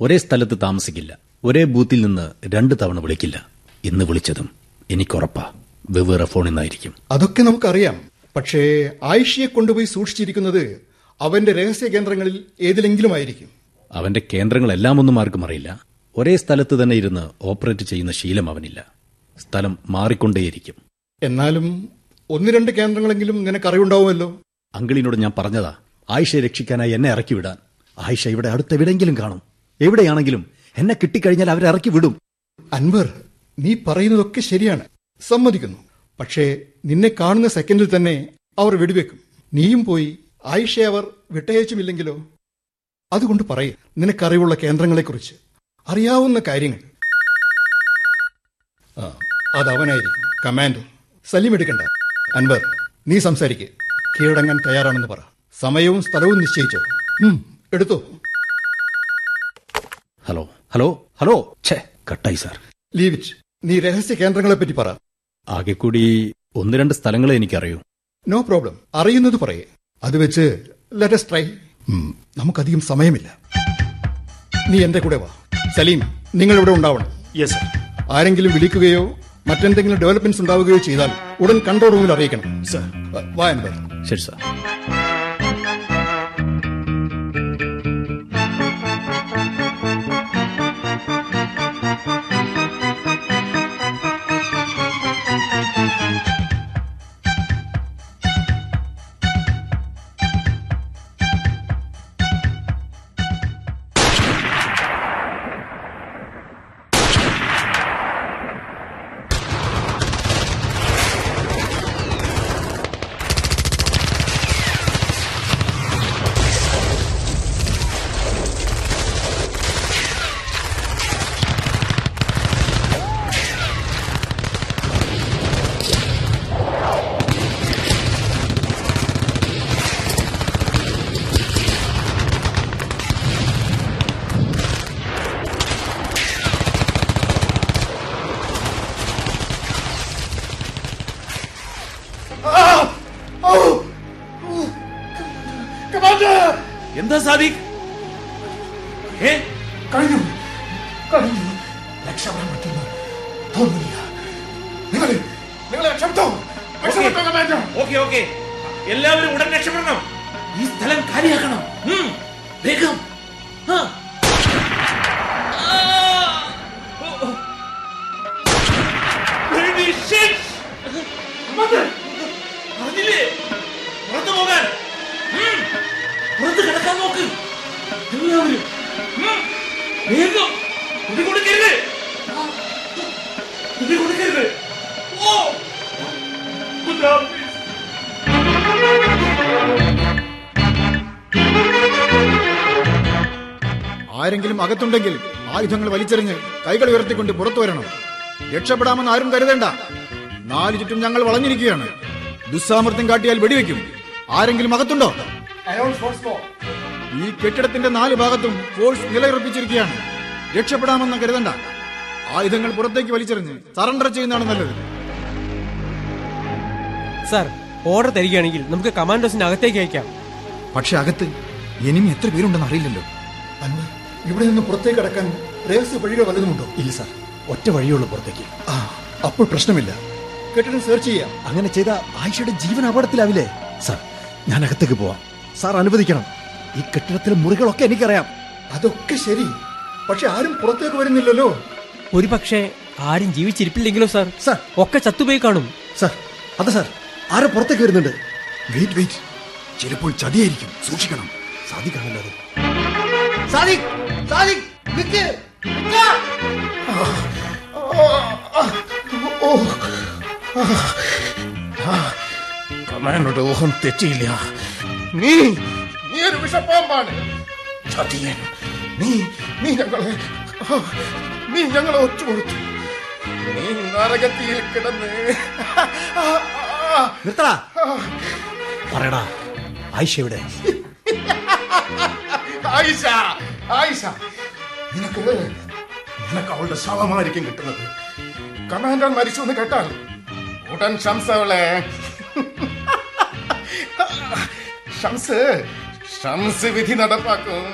ഒരേ സ്ഥലത്ത് താമസിക്കില്ല. ഒരേ ബൂത്തിൽ നിന്ന് രണ്ട് തവണ വിളിക്കില്ല. ഇന്ന് വിളിച്ചതും എനിക്കുറപ്പാ. വെവ്വേറെ ഫോണിൽ നിന്നായിരിക്കും അതൊക്കെ നമുക്കറിയാം. പക്ഷേ ആയിഷയെ കൊണ്ടുപോയി സൂക്ഷിച്ചിരിക്കുന്നത് അവന്റെ രഹസ്യ കേന്ദ്രങ്ങളിൽ ഏതിലെങ്കിലും ആയിരിക്കും അവന്റെ കേന്ദ്രങ്ങളെല്ലാം ഒന്നും ആർക്കും അറിയില്ല. ഒരേ സ്ഥലത്ത് തന്നെ ഇരുന്ന് ഓപ്പറേറ്റ് ചെയ്യുന്ന ശീലം അവനില്ല. സ്ഥലം മാറിക്കൊണ്ടേയിരിക്കും. എന്നാലും ഒന്ന് രണ്ട് കേന്ദ്രങ്ങളെങ്കിലും നിനക്ക് അറിവുണ്ടാവുമല്ലോ. അങ്കിളിനോട് ഞാൻ പറഞ്ഞതാ ആയിഷയെ രക്ഷിക്കാനായി എന്നെ ഇറക്കി വിടാൻ. ആയിഷ ഇവിടെ അടുത്ത് എവിടെയെങ്കിലും കാണും. എവിടെയാണെങ്കിലും എന്നെ കിട്ടിക്കഴിഞ്ഞാൽ അവരെ ഇറക്കി വിടും. അൻവർ നീ പറയുന്നതൊക്കെ ശരിയാണ്. സമ്മതിക്കുന്നു. പക്ഷേ നിന്നെ കാണുന്ന സെക്കൻഡിൽ തന്നെ അവർ വെടിവെക്കും. നീയും പോയി ആയിഷയെ അവർ വിട്ടയച്ചുമില്ലെങ്കിലോ? അതുകൊണ്ട് പറയേ നിനക്കറിവുള്ള കേന്ദ്രങ്ങളെക്കുറിച്ച്. അറിയാവുന്ന കാര്യങ്ങൾ. ആ അതവനായിരിക്കും. കമാൻഡർ സലീം എടുക്കണ്ട. അൻവർ നീ സംസാരിക്ക്. കീഴടങ്ങാൻ തയ്യാറാണെന്ന് പറ. സമയവും സ്ഥലവും നിശ്ചയിച്ചോ. എടുത്തു. ഹലോ. ഹലോ. ഹലോ. ഛേ കട്ടായി സാർ. Leave it. നീ രഹസ്യ കേന്ദ്രങ്ങളെ പറ്റി പറ. ആകെ കൂടി ഒന്ന് രണ്ട് സ്ഥലങ്ങളെ എനിക്കറിയൂ. No problem. അറിയുന്നത് പറയേ. അത് വെച്ച് ലെറ്റസ് ട്രൈ നമുക്കധികം സമയമില്ല. നീ എന്റെ കൂടെ വാ. സലീം നിങ്ങൾ ഇവിടെ ഉണ്ടാവണം. യെസ് സർ ആരെങ്കിലും വിളിക്കുകയോ മറ്റെന്തെങ്കിലും ഡെവലപ്മെന്റ്സ് ഉണ്ടാവുകയോ ചെയ്താൽ ഉടൻ കൺട്രോൾ റൂമിൽ അറിയിക്കണം. സർ വാ ശരി സാർ എന്താ സാദിഖ് ഏ? കഴിഞ്ഞു. കഴിഞ്ഞു. രക്ഷപ്പെടാൻ പറ്റുന്ന. തോന്നുന്നില്ല. നിങ്ങൾ നിങ്ങൾ രക്ഷപ്പെട്ടോ ഓക്കെ. ഓക്കെ എല്ലാവരും ഉടൻ രക്ഷപ്പെടണം. ഈ സ്ഥലം കാലിയാക്കണം. വേഗം. ആരെങ്കിലും അകത്തുണ്ടെങ്കിൽ ആയുധങ്ങൾ വലിച്ചെറിഞ്ഞ് കൈകൾ ഉയർത്തിക്കൊണ്ട് പുറത്തു വരണം. രക്ഷപ്പെടാമെന്ന് ആരും കരുതേണ്ട. നാല് ചുറ്റും ഞങ്ങൾ വളഞ്ഞിരിക്കുകയാണ്. ദുസ്സാമർത്ഥ്യം കാട്ടിയാൽ വെടിവെക്കും. ആരെങ്കിലും അകത്തുണ്ടോ? ഈ കെട്ടിടത്തിന്റെ നാല് ഭാഗത്തും ഫോഴ്സ് നിലയുറപ്പിച്ചിരിക്കുകയാണ്. രക്ഷപ്പെടാമെന്ന് കരുതണ്ട. ആയുധങ്ങൾ പുറത്തേക്ക് വലിച്ചെറിഞ്ഞ് സറണ്ടർ ചെയ്യുന്നതാണ് നല്ലത്. സാർ ഓർഡർ തരികയാണെങ്കിൽ നമുക്ക് കമാൻഡോസിന്റെ അകത്തേക്ക് അയക്കാം. പക്ഷെ അകത്ത് ഇനിയും എത്ര പേരുണ്ടെന്ന് അറിയില്ലല്ലോ. ഇവിടെ നിന്ന് പുറത്തേക്ക് അടക്കാൻ രഹസ്യ വഴികൾ വല്ലതുമുണ്ടോ? ഇല്ല സാർ. ഒറ്റ വഴിയുള്ളൂ പുറത്തേക്ക്. ആ അപ്പോൾ പ്രശ്നമില്ല. കെട്ടിടം സെർച്ച് ചെയ്യാം. അങ്ങനെ ചെയ്ത ആയിഷയുടെ ജീവൻ അപകടത്തിലാവില്ലേ? സാർ ഞാൻ അകത്തേക്ക് പോവാം. സാർ അനുവദിക്കണം. ഈ കെട്ടിടത്തിലെ മുറികളൊക്കെ എനിക്കറിയാം. അതൊക്കെ ശരി. പക്ഷെ ആരും പുറത്തേക്ക് വരുന്നില്ലല്ലോ. ഒരു പക്ഷേ ആരും ജീവിച്ചിരിപ്പില്ലെങ്കിലോ സാർ? സാർ. ഒക്കെ ചത്തുപോയി കാണും. സാർ അതെ സാർ. ആരെ പുറത്തേക്ക് വരുന്നുണ്ട്. Wait wait. ചിലപ്പോൾ ചതിയായിരിക്കും. സൂക്ഷിക്കണം. സാധിക്കാണല്ലോ അത്. സാദിഖ് സാദിഖ് നിക്ക്. കമാൻഡറുടെ ഊഹം തെറ്റിയില്ല. നീ നീ ഒരു വിഷപ്പാമ്പാണ്. ചതിയൻ നീ നീ ഞങ്ങളെ നീ ഞങ്ങളെ ഒറ്റുകൊടുത്തു. നീ നരകത്തിയിൽ കിടന്ന്. നിർത്തടാ. പറയടാ ആയിഷ എവിടെ? ആയിഷ ആയിഷ. നിനക്ക് നിനക്ക് അവളുടെ ശവമായിരിക്കും കിട്ടുന്നത്. കമാൻഡർ മരിച്ചു എന്ന് കേട്ടാൽ ഉടൻ ഷംസ് അവളെ. ഷംസ് ഷംസ് വിധി നടപ്പാക്കും.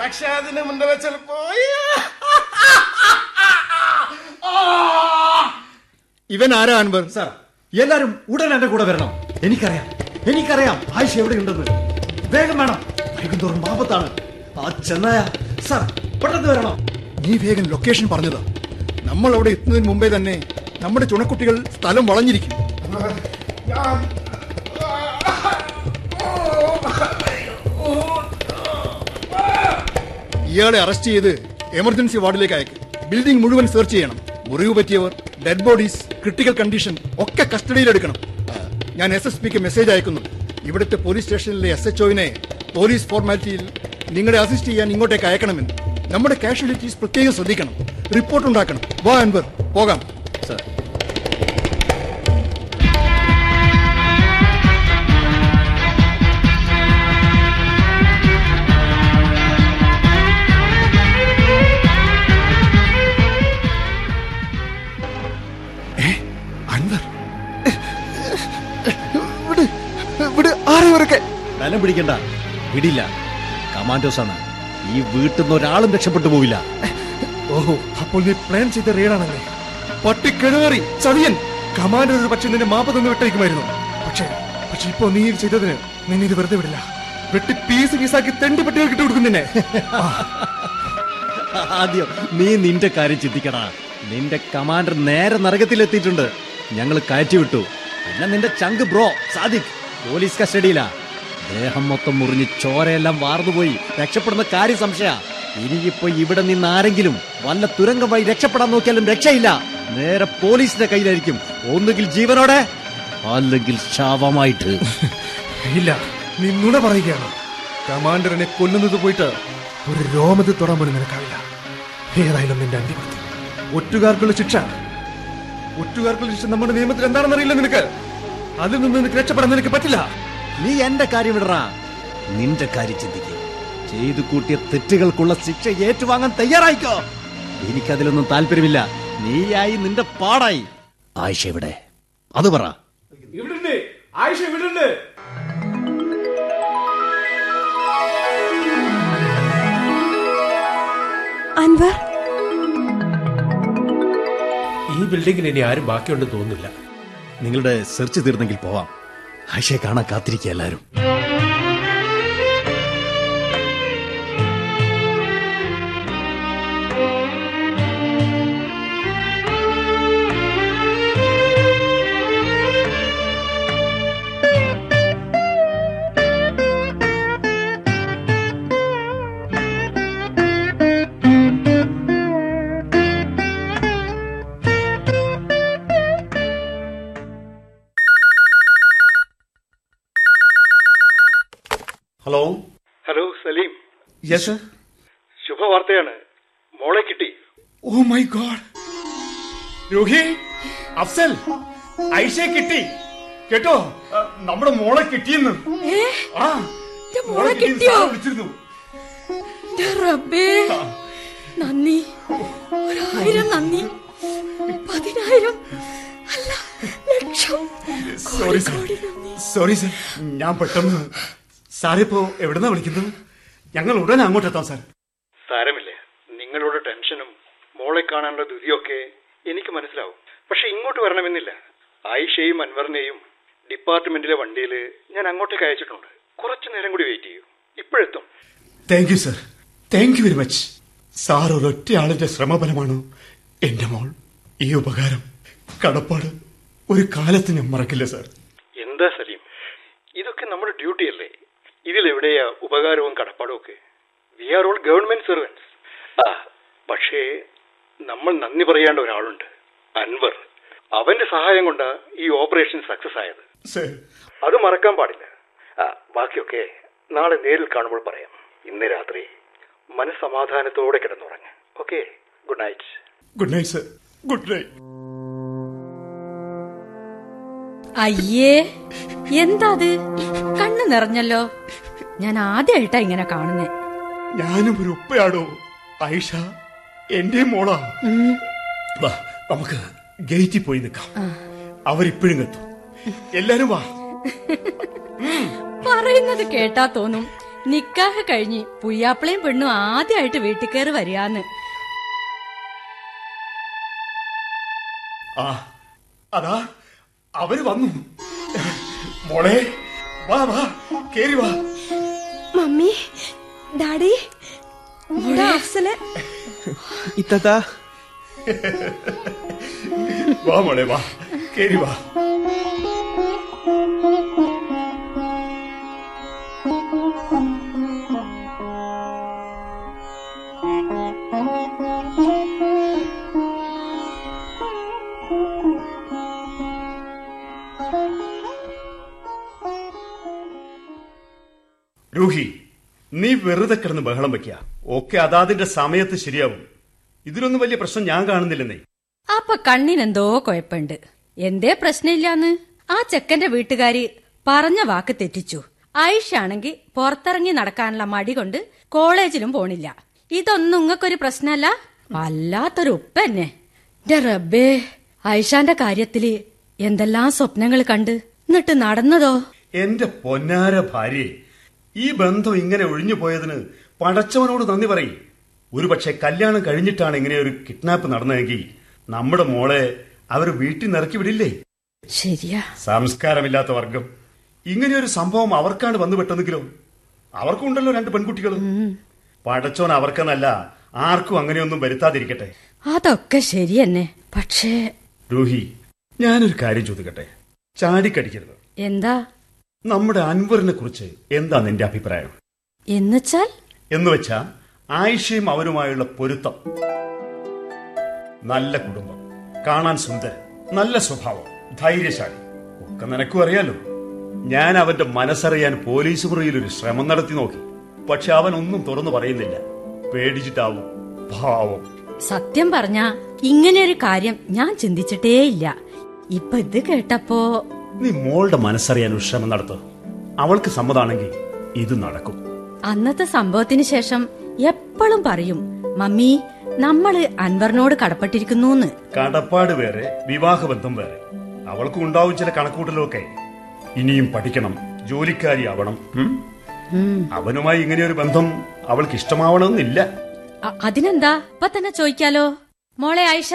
പക്ഷെ അതിന് മുന്നേ ചിലപ്പോ ഇവൻ ആരാ അൻവർ? സാർ എല്ലാരും ഉടൻ എന്റെ കൂടെ വരണം. എനിക്കറിയാം. എനിക്കറിയാം ആയിഷ എവിടെ ഉണ്ടെന്ന് വേഗം വേണം. വൈകുന്തോറും ആപത്താണ്. ആ ചെന്നായ. സാർ പെട്ടെന്ന് വരണം? നീ വേഗം ലൊക്കേഷൻ പറഞ്ഞത്. നമ്മൾ അവിടെ എത്തുന്നതിന് മുമ്പേ തന്നെ നമ്മുടെ ചുണക്കുട്ടികൾ സ്ഥലം വളഞ്ഞിരിക്കും. ഇയാളെ അറസ്റ്റ് ചെയ്ത് എമർജൻസി വാർഡിലേക്ക് അയക്കും. ബിൽഡിംഗ് മുഴുവൻ സെർച്ച് ചെയ്യണം. മുറിവ് പറ്റിയവർ ഡെഡ് ബോഡീസ് ക്രിട്ടിക്കൽ കണ്ടീഷൻ ഒക്കെ കസ്റ്റഡിയിലെടുക്കണം ഞാൻ എസ് എസ് പിക്ക് മെസ്സേജ് അയക്കുന്നു. ഇവിടുത്തെ പോലീസ് സ്റ്റേഷനിലെ എസ് എച്ച് ഒവിനെ പോലീസ് ഫോർമാലിറ്റിയിൽ നിങ്ങളെ അസിസ്റ്റ് ചെയ്യാൻ ഇങ്ങോട്ടേക്ക് അയക്കണമെന്ന്. നമ്മുടെ കാഷ്വാലിറ്റീസ് പ്രത്യേകം ശ്രദ്ധിക്കണം. റിപ്പോർട്ട് ഉണ്ടാക്കണം. വാ അൻവർ. പോകാം. സാർ ബലം പിടിക്കണ്ട. വിടില്ല. കമാൻഡോസ് ആണ്. ഈ വീട്ടിൽ നിന്ന് ഒരാളും രക്ഷപ്പെട്ടു പോവില്ല. ഓഹോ അപ്പോൾ നീ പ്ലാൻ ചെയ്ത റെയ്ഡാണല്ലേ? പട്ടി കിഴറി ചതിയൻ കമാൻഡർ ഒരു പക്ഷെ നിന്നെ മാപ്പ് തന്നു വിട്ടേക്കുമായിരുന്നു. പക്ഷേ പക്ഷെ ഇപ്പോ നീ ഇത് ചെയ്തതിന് നിന്നെ ഇത് വെറുതെ വിടില്ല. വെട്ടി പീസ് പീസാക്കി തെണ്ടി പട്ടികൾ കിട്ടി കൊടുക്കും നിന്നെ. ആദ്യം നീ നിന്റെ കാര്യം ചിന്തിക്കടാ. നിന്റെ കമാൻഡർ നേരെ നരകത്തിലെത്തിയിട്ടുണ്ട് ഞങ്ങൾ കയറ്റി വിട്ടു. പിന്നെ നിന്റെ ചങ്ക് ബ്രോ സാദിഖ് പോലീസ് കസ്റ്റഡിയിലാ. ദേഹം മൊത്തം മുറിഞ്ഞ് ചോരയെല്ലാം വാർന്നുപോയി. രക്ഷപ്പെടുന്ന കാര്യം സംശയ. ഇനിയിപ്പോ ഇവിടെ നിന്ന് ആരെങ്കിലും വല്ല തുരങ്കം വഴി രക്ഷപ്പെടാൻ നോക്കിയാലും രക്ഷയില്ല. നേരെ പോലീസിന്റെ കയ്യിലായിരിക്കും. ഒന്നുകിൽ ജീവനോടെ അല്ലെങ്കിൽ ശാപമായിട്ട്. ഇല്ല നീ പറയുകയാണ്. കമാൻഡറിനെ കൊല്ലുന്നത് പോയിട്ട് ഒരു രോമത്തിൽ തൊടാൻ പോലും നിനക്കാവില്ല ഏതായാലും നിന്റെ അന്തിമൃത്തി ഒറ്റുകാർക്കുള്ള ശിക്ഷ. ഒറ്റുകാർക്കുള്ള ശിക്ഷ നമ്മുടെ നിയമത്തിൽ എന്താണെന്നറിയില്ല നിനക്ക്. അതിൽ നിന്ന് നിനക്ക് രക്ഷപ്പെടാൻ നിനക്ക് പറ്റില്ല. നീ എന്റെ കാര്യം വിടറാ. നിന്റെ കാര്യം ചിന്തിക്കും. ചെയ്തു കൂട്ടിയ തെറ്റുകൾക്കുള്ള ശിക്ഷ ഏറ്റുവാങ്ങാൻ തയ്യാറായിക്കോ. എനിക്കതിലൊന്നും താല്പര്യമില്ല. നീയായി നിന്റെ പാടായി. ആയിഷ ഇവിടെ അത് പറ. ആയിഷ ഇവിടെ അൻവർ? ഈ ബിൽഡിങ്ങിന് ഇനി ആരും ബാക്കിയുണ്ടെന്ന് തോന്നുന്നില്ല. നിങ്ങളുടെ സെർച്ച് തീർന്നെങ്കിൽ പോവാം. ആയിഷയെ കാണാൻ കാത്തിരിക്കുക എല്ലാവരും. യെസ് ശുഭവാർത്തയാണ്. മോളെ കിട്ടി. Oh my god Rohi Afzal ഐഷയെ കിട്ടി. കേട്ടോ? നമ്മുടെ മോളെ കിട്ടിയെന്ന്. ആ മോളെ കിട്ടിയോ? സാറ് വിളിച്ചിരുന്നു. എന്റെ റബ്ബേ. നന്ദി. ഒരായിരം നന്ദി. പതിനായിരം. അല്ല ലക്ഷം. സോറി സോറി സർ ഞാൻ പെട്ടെന്ന്. സാറിപ്പോ എവിടുന്നാ വിളിക്കുന്നത്? ഞങ്ങൾ ഉടനെ അങ്ങോട്ടെത്താം സാർ. സാരമില്ല. നിങ്ങളുടെ ടെൻഷനും മോളെ കാണാനുള്ള ദുരിയൊക്കെ എനിക്ക് മനസ്സിലാവും. പക്ഷെ ഇങ്ങോട്ട് വരണമെന്നില്ല. ആയിഷയും അൻവറിനെയും ഡിപ്പാർട്ട്മെന്റിലെ വണ്ടിയിൽ ഞാൻ അങ്ങോട്ടേക്ക് അയച്ചിട്ടുണ്ട്. കുറച്ചു നേരം കൂടി വെയിറ്റ് ചെയ്യൂ. ഇപ്പോഴെത്തും. Thank you sir thank you very much sir ഒരൊറ്റ ആളിന്റെ ശ്രമഫലമാണ് എന്റെ മോൾ ഈ ഉപകാരം? കടപ്പാട് ഒരു കാലത്ത് ഞാൻ മറക്കില്ല സാർ. എന്താ സലീം? ഇതൊക്കെ നമ്മുടെ ഡ്യൂട്ടി അല്ലേ? ഇതിലെവിടെയാ ഉപകാരവും കടപ്പാടും ഒക്കെ we are all government servants ആ പക്ഷേ നമ്മൾ നന്ദി പറയേണ്ട ഒരാളുണ്ട് അൻവർ. അവന്റെ സഹായം കൊണ്ടാ ഈ ഓപ്പറേഷൻ സക്സസ് ആയത്. അത് മറക്കാൻ പാടില്ല. ആ ബാക്കിയൊക്കെ നാളെ നേരിൽ കാണുമ്പോൾ പറയാം. ഇന്ന് രാത്രി മനസ്സമാധാനത്തോടെ കിടന്നുറങ്ങ്. Okay good night good night sir good night അയ്യേ എന്താ അത് കണ്ണു നിറഞ്ഞല്ലോ. ഞാൻ ആദ്യമായിട്ടാ ഇങ്ങനെ കാണുന്നേ. ഞാനും ഒരു ഉപ്പയാടോ? ഐഷ എന്റെ മോളാ. വാ നമുക്ക് ഗേറ്റിൽ പോയി നിൽക്കാം. അവരിപ്പോഴും എത്തും. എല്ലാരും വാ. പറയുന്നത് കേട്ടാ തോന്നും. നിക്കാഹ് കഴിഞ്ഞ് പുയ്യാപ്പിളയും പെണ്ണും ആദ്യമായിട്ട് വീട്ടിൽ കയറി വരികന്ന് ആ അതാ. അവർ വന്നു. മോളെ വാ വാ കേറി വാ. മമ്മി ഡാഡി അഫ്സൽ ഇത്തത്താ. വാ മോളെ വാ കേറി വാ. രൂഹി നീ വെറുതെ കിടന്ന് ബഹളം വെക്കുക. ഒക്കെ അതാതിന്റെ സമയത്ത് ശരിയാവും. ഇതിലൊന്നും വലിയ പ്രശ്നം ഞാൻ കാണുന്നില്ലെന്നേ. അപ്പൊ കണ്ണിനെന്തോ കുഴപ്പമുണ്ട്. എന്തേ പ്രശ്നമില്ലാന്ന്? ആ ചെക്കന്റെ വീട്ടുകാരി പറഞ്ഞ വാക്ക് തെറ്റിച്ചു. ആയിഷ ആണെങ്കിൽ പുറത്തിറങ്ങി നടക്കാനുള്ള മടി കൊണ്ട് കോളേജിലും പോണില്ല. ഇതൊന്നും ഇങ്ങക്കൊരു പ്രശ്നല്ല വല്ലാത്തൊരു ഉപ്പന്നെ. എന്റെ റബ്ബേ ആയിഷാന്റെ കാര്യത്തിൽ എന്തെല്ലാം സ്വപ്നങ്ങൾ കണ്ട്? എന്നിട്ട് നടന്നതോ? എന്റെ പൊന്നാര ഭാര്യയെ ഈ ബന്ധം ഇങ്ങനെ ഒഴിഞ്ഞു പോയതിന് പടച്ചവനോട് നന്ദി പറയും. ഒരുപക്ഷെ കല്യാണം കഴിഞ്ഞിട്ടാണ് ഇങ്ങനെ ഒരു കിഡ്നാപ്പ് നടന്നതെങ്കിൽ നമ്മുടെ മോളെ അവർ വീട്ടിൽ നിറക്കി വിടില്ലേ ശരിയാ. സംസ്കാരമില്ലാത്ത വർഗം. ഇങ്ങനെ ഒരു സംഭവം അവർക്കാണ് വന്നു പെട്ടെന്നെങ്കിലോ അവർക്കുണ്ടല്ലോ രണ്ട് പെൺകുട്ടികൾ പടച്ചോൻ അവർക്കെന്നല്ല ആർക്കും അങ്ങനെയൊന്നും വരുത്താതിരിക്കട്ടെ. അതൊക്കെ ശരിയെന്നെ. പക്ഷേ രൂഹി ഞാനൊരു കാര്യം ചോദിക്കട്ടെ? ചാടിക്കടിക്കരുത്. എന്താ? നമ്മുടെ അൻവറിനെ കുറിച്ച് എന്താ നിന്റെ അഭിപ്രായം? എന്നുവെച്ചാൽ? എന്നുവെച്ചാ ആയിഷയും അവരുമായുള്ള പൊരുത്തം. നല്ല കുടുംബം കാണാൻ സുന്ദരൻ നല്ല സ്വഭാവം ധൈര്യശാലി. ഒക്കെ നിനക്കും അറിയാലോ. ഞാൻ അവന്റെ മനസ്സറിയാൻ പോലീസ് മുറിയിൽ ഒരു ശ്രമം നടത്തി നോക്കി. പക്ഷെ അവൻ ഒന്നും തുറന്നു പറയുന്നില്ല. പേടിച്ചിട്ടാവും. ഭാവം. സത്യം പറഞ്ഞ ഇങ്ങനെ ഒരു കാര്യം ഞാൻ ചിന്തിച്ചിട്ടേയില്ല. ഇപ്പൊ ഇത് കേട്ടപ്പോ നീ മോളുടെ മനസ്സറിയാൻ ഒരു ശ്രമം നടത്തു? അവൾക്ക് സമ്മതാണെങ്കിൽ ഇത് നടക്കും. അന്നത്തെ സംഭവത്തിന് ശേഷം എപ്പോഴും പറയും മമ്മി നമ്മൾ അൻവറിനോട് കടപ്പെട്ടിരിക്കുന്നു കടപ്പാട് വേറെ വിവാഹബന്ധം വേറെ. അവൾക്ക് ഉണ്ടാവും ചില കണക്കൂട്ടലൊക്കെ ഇനിയും പഠിക്കണം ജോലിക്കാരി ആവണം. അവനുമായി ഇങ്ങനെ ഒരു ബന്ധം അവൾക്ക് ഇഷ്ടമാവണമെന്നില്ല അതിനെന്താ? ഇപ്പൊ തന്നെ ചോദിക്കാലോ. മോളെ ആയിഷ.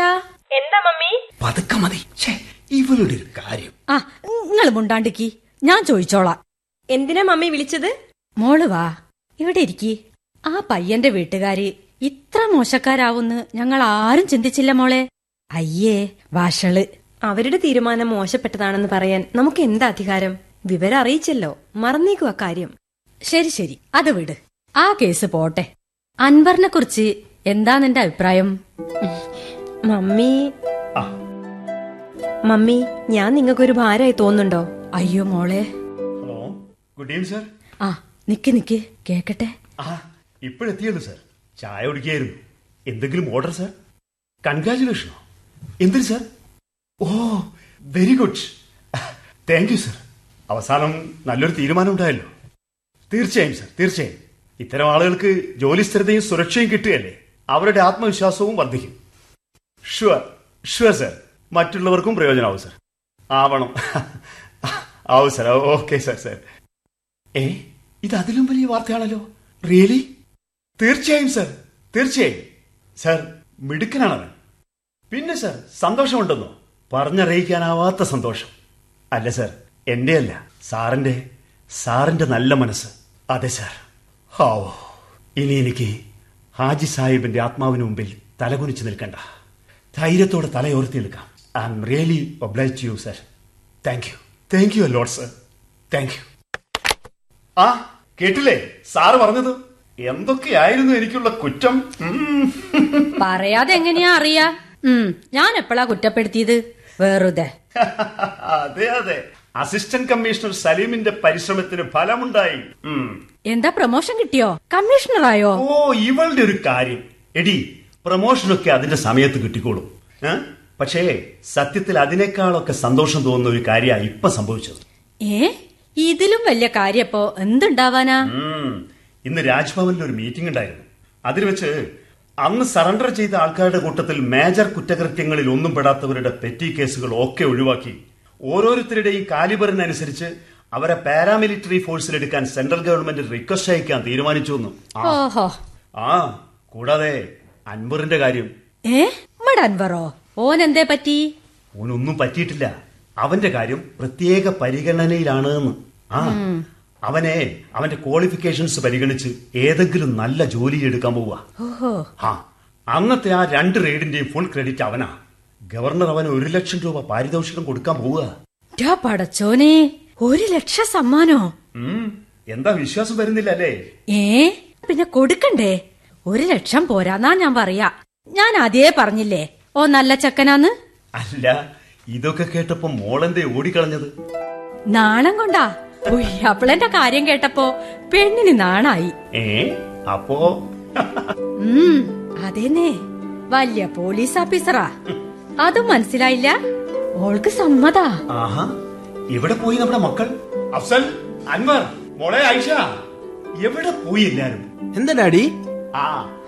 എന്താ മമ്മി? പതുക്കെ മതി. ഛേ, ഇവളുടെ ഒരു കാര്യം. ആ നിങ്ങൾ മുണ്ടാണ്ടിക്ക്. ഞാൻ ചോദിച്ചോളാം. എന്തിനാ മമ്മി വിളിച്ചത്? മോൾ വാ. ഇവിടെ ഇരിക്കി? ആ പയ്യന്റെ വീട്ടുകാര് ഇത്ര മോശക്കാരാവുന്ന് ഞങ്ങൾ ആരും ചിന്തിച്ചില്ല മോളെ. അയ്യേ വാഷൾ അവരുടെ തീരുമാനം മോശപ്പെട്ടതാണെന്ന് പറയാൻ നമുക്ക് എന്താ അധികാരം? വിവരം അറിയിച്ചല്ലോ. മറന്നേക്കുക കാര്യം. ശരി ശരി. അത് വിട്. ആ കേസ് പോട്ടെ. അൻവറിനെ കുറിച്ച് എന്താ നിന്റെ അഭിപ്രായം? മമ്മി മമ്മി ഞാൻ നിങ്ങൾക്ക് ഒരു ഭാരമായി തോന്നുന്നുണ്ടോ? അയ്യോ മോളെ. ഹലോ ഗുഡ് ഈവനിങ് സർ ആ നിക്ക് നിക്ക്. കേക്കട്ടെ? ആ ഇപ്പോഴെത്തിയുള്ളൂ സർ ചായ കുടിക്കായിരുന്നു. എന്തെങ്കിലും ഓർഡർ സർ കൺഗ്രാചുലേഷനോ എന്തിന് sir oh very good thank you sir അവസാനം നല്ലൊരു തീരുമാനം ഉണ്ടായല്ലോ. തീർച്ചയായും സർ തീർച്ചയായും. ഇത്തരം ആളുകൾക്ക് ജോലി സ്ഥിരതയും സുരക്ഷയും കിട്ടുകയല്ലേ? അവരുടെ ആത്മവിശ്വാസവും വർദ്ധിക്കും. ഷുവർ ഷുവർ സർ മറ്റുള്ളവർക്കും പ്രയോജനമാവും സർ ആവണം. ആവും സർ ഓക്കെ സർ സർ ഏ ഇത് അതിലും വലിയ വാർത്തയാണല്ലോ? റിയലി തീർച്ചയായും സർ തീർച്ചയായും. സർ മിടുക്കനാണവൻ. പിന്നെ സർ സന്തോഷമുണ്ടെന്നോ? പറഞ്ഞറിയിക്കാനാവാത്ത സന്തോഷം. അല്ല സർ എന്റെ അല്ല സാറിന്റെ സാറിന്റെ നല്ല മനസ്സ്. അതെ സർ ഹാവോ ഇനി എനിക്ക് ഹാജി സാഹിബിന്റെ ആത്മാവിന് മുമ്പിൽ തലകുനിച്ച് നിൽക്കണ്ട. ധൈര്യത്തോടെ തലയോർത്തി നിൽക്കാം. I am really obliged you sir thank you thank you lord sir thank you ആ കേട്ടില്ലേ? സാറ് പറഞ്ഞത്? എന്തൊക്കെയായിരുന്നു എനിക്കുള്ള കുറ്റം? പറയാതെ എങ്ങനെയാ അറിയാ? ഞാൻ എപ്പോഴാ കുറ്റപ്പെടുത്തിയത്? വെറുതെ. അതെ അതെ. Assistant commissioner സലീമിന്റെ പരിശ്രമത്തിന് ഫലമുണ്ടായി. എന്താ പ്രൊമോഷൻ കിട്ടിയോ? കമ്മീഷണർ ആയോ ഓ ഇവളുടെ ഒരു കാര്യം. എടി പ്രൊമോഷനൊക്കെ അതിന്റെ സമയത്ത് കിട്ടിക്കോളും? പക്ഷേ സത്യത്തിൽ അതിനേക്കാളൊക്കെ സന്തോഷം തോന്നുന്ന ഒരു കാര്യമാണ് ഇപ്പൊ സംഭവിച്ചത്. ഏ? ഇതിലും വലിയ കാര്യപ്പോ എന്തുണ്ടാവാനാ. ഇന്ന് രാജ്ഭവനിൽ ഒരു മീറ്റിംഗ് ഉണ്ടായിരുന്നു അതിൽ വെച്ച് അന്ന് സറണ്ടർ ചെയ്ത ആൾക്കാരുടെ കൂട്ടത്തിൽ മേജർ കുറ്റകൃത്യങ്ങളിൽ ഒന്നും പെടാത്തവരുടെ പെറ്റി കേസുകൾ ഒക്കെ ഒഴിവാക്കി. ഓരോരുത്തരുടെയും കാലിബറിനനുസരിച്ച് അവരെ പാരാമിലിറ്ററി ഫോഴ്സിലെടുക്കാൻ സെൻട്രൽ ഗവൺമെന്റ് റിക്വസ്റ്റ് അയക്കാൻ തീരുമാനിച്ചു ആ, കൂടാതെ അൻവറിന്റെ കാര്യം. അൻവറോ? ഓൻ എന്തേ പറ്റി? ഓനൊന്നും പറ്റിയിട്ടില്ല. അവന്റെ കാര്യം പ്രത്യേക പരിഗണനയിലാണ് എന്ന് ആ അവനെ അവന്റെ ക്വാളിഫിക്കേഷൻസ് പരിഗണിച്ച് ഏതെങ്കിലും നല്ല ജോലി എടുക്കാൻ പോവുക. ആ അന്നത്തെ ആ രണ്ട് റെയ്ഡിന്റെയും ഫുൾ ക്രെഡിറ്റ് അവനാ. ഗവർണർ അവന് ഒരു ലക്ഷം രൂപ പാരിതോഷികം കൊടുക്കാൻ പോവുക. പടച്ചോനെ ഒരു ലക്ഷം സമ്മാനോ? എന്താ വിശ്വാസം വരുന്നില്ല അല്ലേ? ഏ പിന്നെ കൊടുക്കണ്ടേ? ഒരു ലക്ഷം പോരാന്നാ ഞാൻ പറയാ. ഞാൻ അതേ പറഞ്ഞില്ലേ ഓ നല്ല ചക്കനാന്ന്? അല്ല ഇതൊക്കെ കേട്ടപ്പോ മോളെന്തേ ഓടിക്കളഞ്ഞത്? നാണം കൊണ്ടാ? അപ്പളെന്റെ കാര്യം കേട്ടപ്പോ പെണ്ണിന് നാണായി. ഏ അപ്പോ? അതെന്നെ. വലിയ പോലീസ് ഓഫീസറാ. അതും മനസ്സിലായില്ല? ഓൾക്ക് സമ്മതാ. ആഹാ എവിടെ പോയി നമ്മുടെ മക്കൾ? അഫ്സൽ അൻവർ മോളെ ഐഷ. എവിടെ പോയി എല്ലാരും? എന്താ ഡാഡി ആ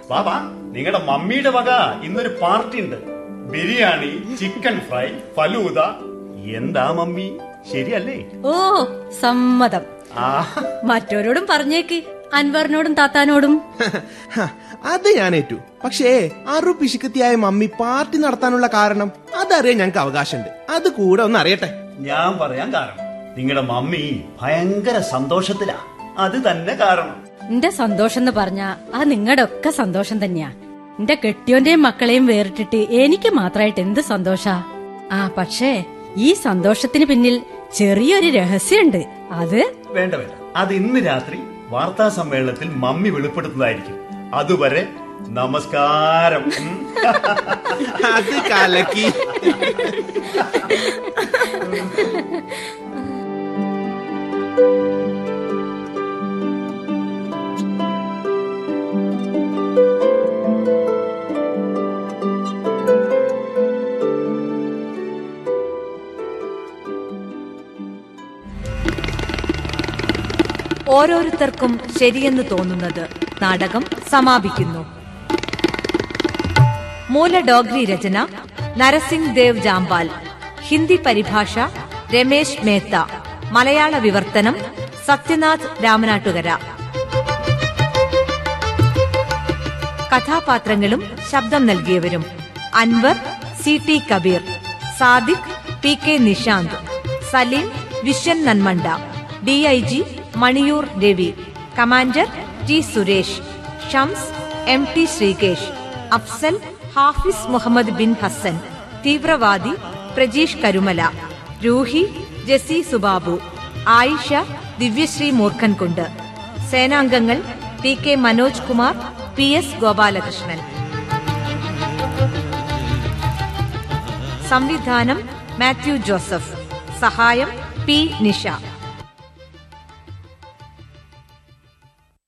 ബാബാ നിങ്ങളുടെ മമ്മിയുടെ വക ഇന്നൊരു പാർട്ടി ഉണ്ട് ബിരിയാണി ചിക്കൻ ഫ്രൈ ഫലൂദ. എന്താ മമ്മി? ശരിയല്ലേ? ഓ സമ്മതം. ആ. മറ്റോരോടും പറഞ്ഞേക്ക്. അൻവറിനോടും താത്താനോടും. അത് ഞാൻ ഏറ്റു പക്ഷേ അറു പിശുക്കത്തിയായ മമ്മി പാർട്ടി നടത്താനുള്ള കാരണം അതറിയാൻ ഞങ്ങൾക്ക് അവകാശമുണ്ട്. അത് കൂടെ ഒന്ന് അറിയട്ടെ. ഞാൻ പറയാൻ കാരണം നിങ്ങളുടെ മമ്മി ഭയങ്കര സന്തോഷത്തിലാ. അത് തന്നെ കാരണം. എന്റെ സന്തോഷം എന്ന് പറഞ്ഞ അത് നിങ്ങളുടെ ഒക്കെ സന്തോഷം തന്നെയാ. എന്റെ കെട്ടിയോന്റെയും മക്കളെയും വേറിട്ടിട്ട് എനിക്ക് മാത്രമായിട്ട് എന്ത് സന്തോഷാ? ആ പക്ഷേ ഈ സന്തോഷത്തിന് പിന്നിൽ ചെറിയൊരു രഹസ്യമുണ്ട് അത്? വേണ്ട വേണ്ട. അത് ഇന്ന് രാത്രി വാർത്താ സമ്മേളനത്തിൽ മമ്മി വെളിപ്പെടുത്തുന്നതായിരിക്കും. അതുവരെ നമസ്കാരം. അത് കലക്കി. ഓരോരുത്തർക്കും ശരിയെന്ന് തോന്നുന്നത് നാടകം സമാപിക്കുന്നു. മൂല ഡോഗ്രി രചന നരസിംഗ് ദേവ് ജാമ്പാൽ ഹിന്ദി പരിഭാഷ രമേശ് മേത്ത. മലയാള വിവർത്തനം സത്യനാഥ് രാമനാട്ടുകര. കഥാപാത്രങ്ങളും ശബ്ദം നൽകിയവരും Anwar C T Kabeer Sadiq P K Nishanth Saleem Vishwan Nanmanda D I G Maniyur Ravi. Commander T Suresh. Shams M T Sreekesh. Afzal Hafiz Muhammad bin Hassan തീവ്രവാദി പ്രജീഷ് കരുമല. രൂഹി ജസി സുബാബു. ആയിഷ ദിവ്യശ്രീ മൂർഖൻകുണ്ട്. സേനാംഗങ്ങൾ T K Manoj Kumar P S Gopalakrishnan. സംവിധാനം മാത്യു ജോസഫ്. സഹായം പി നിഷ.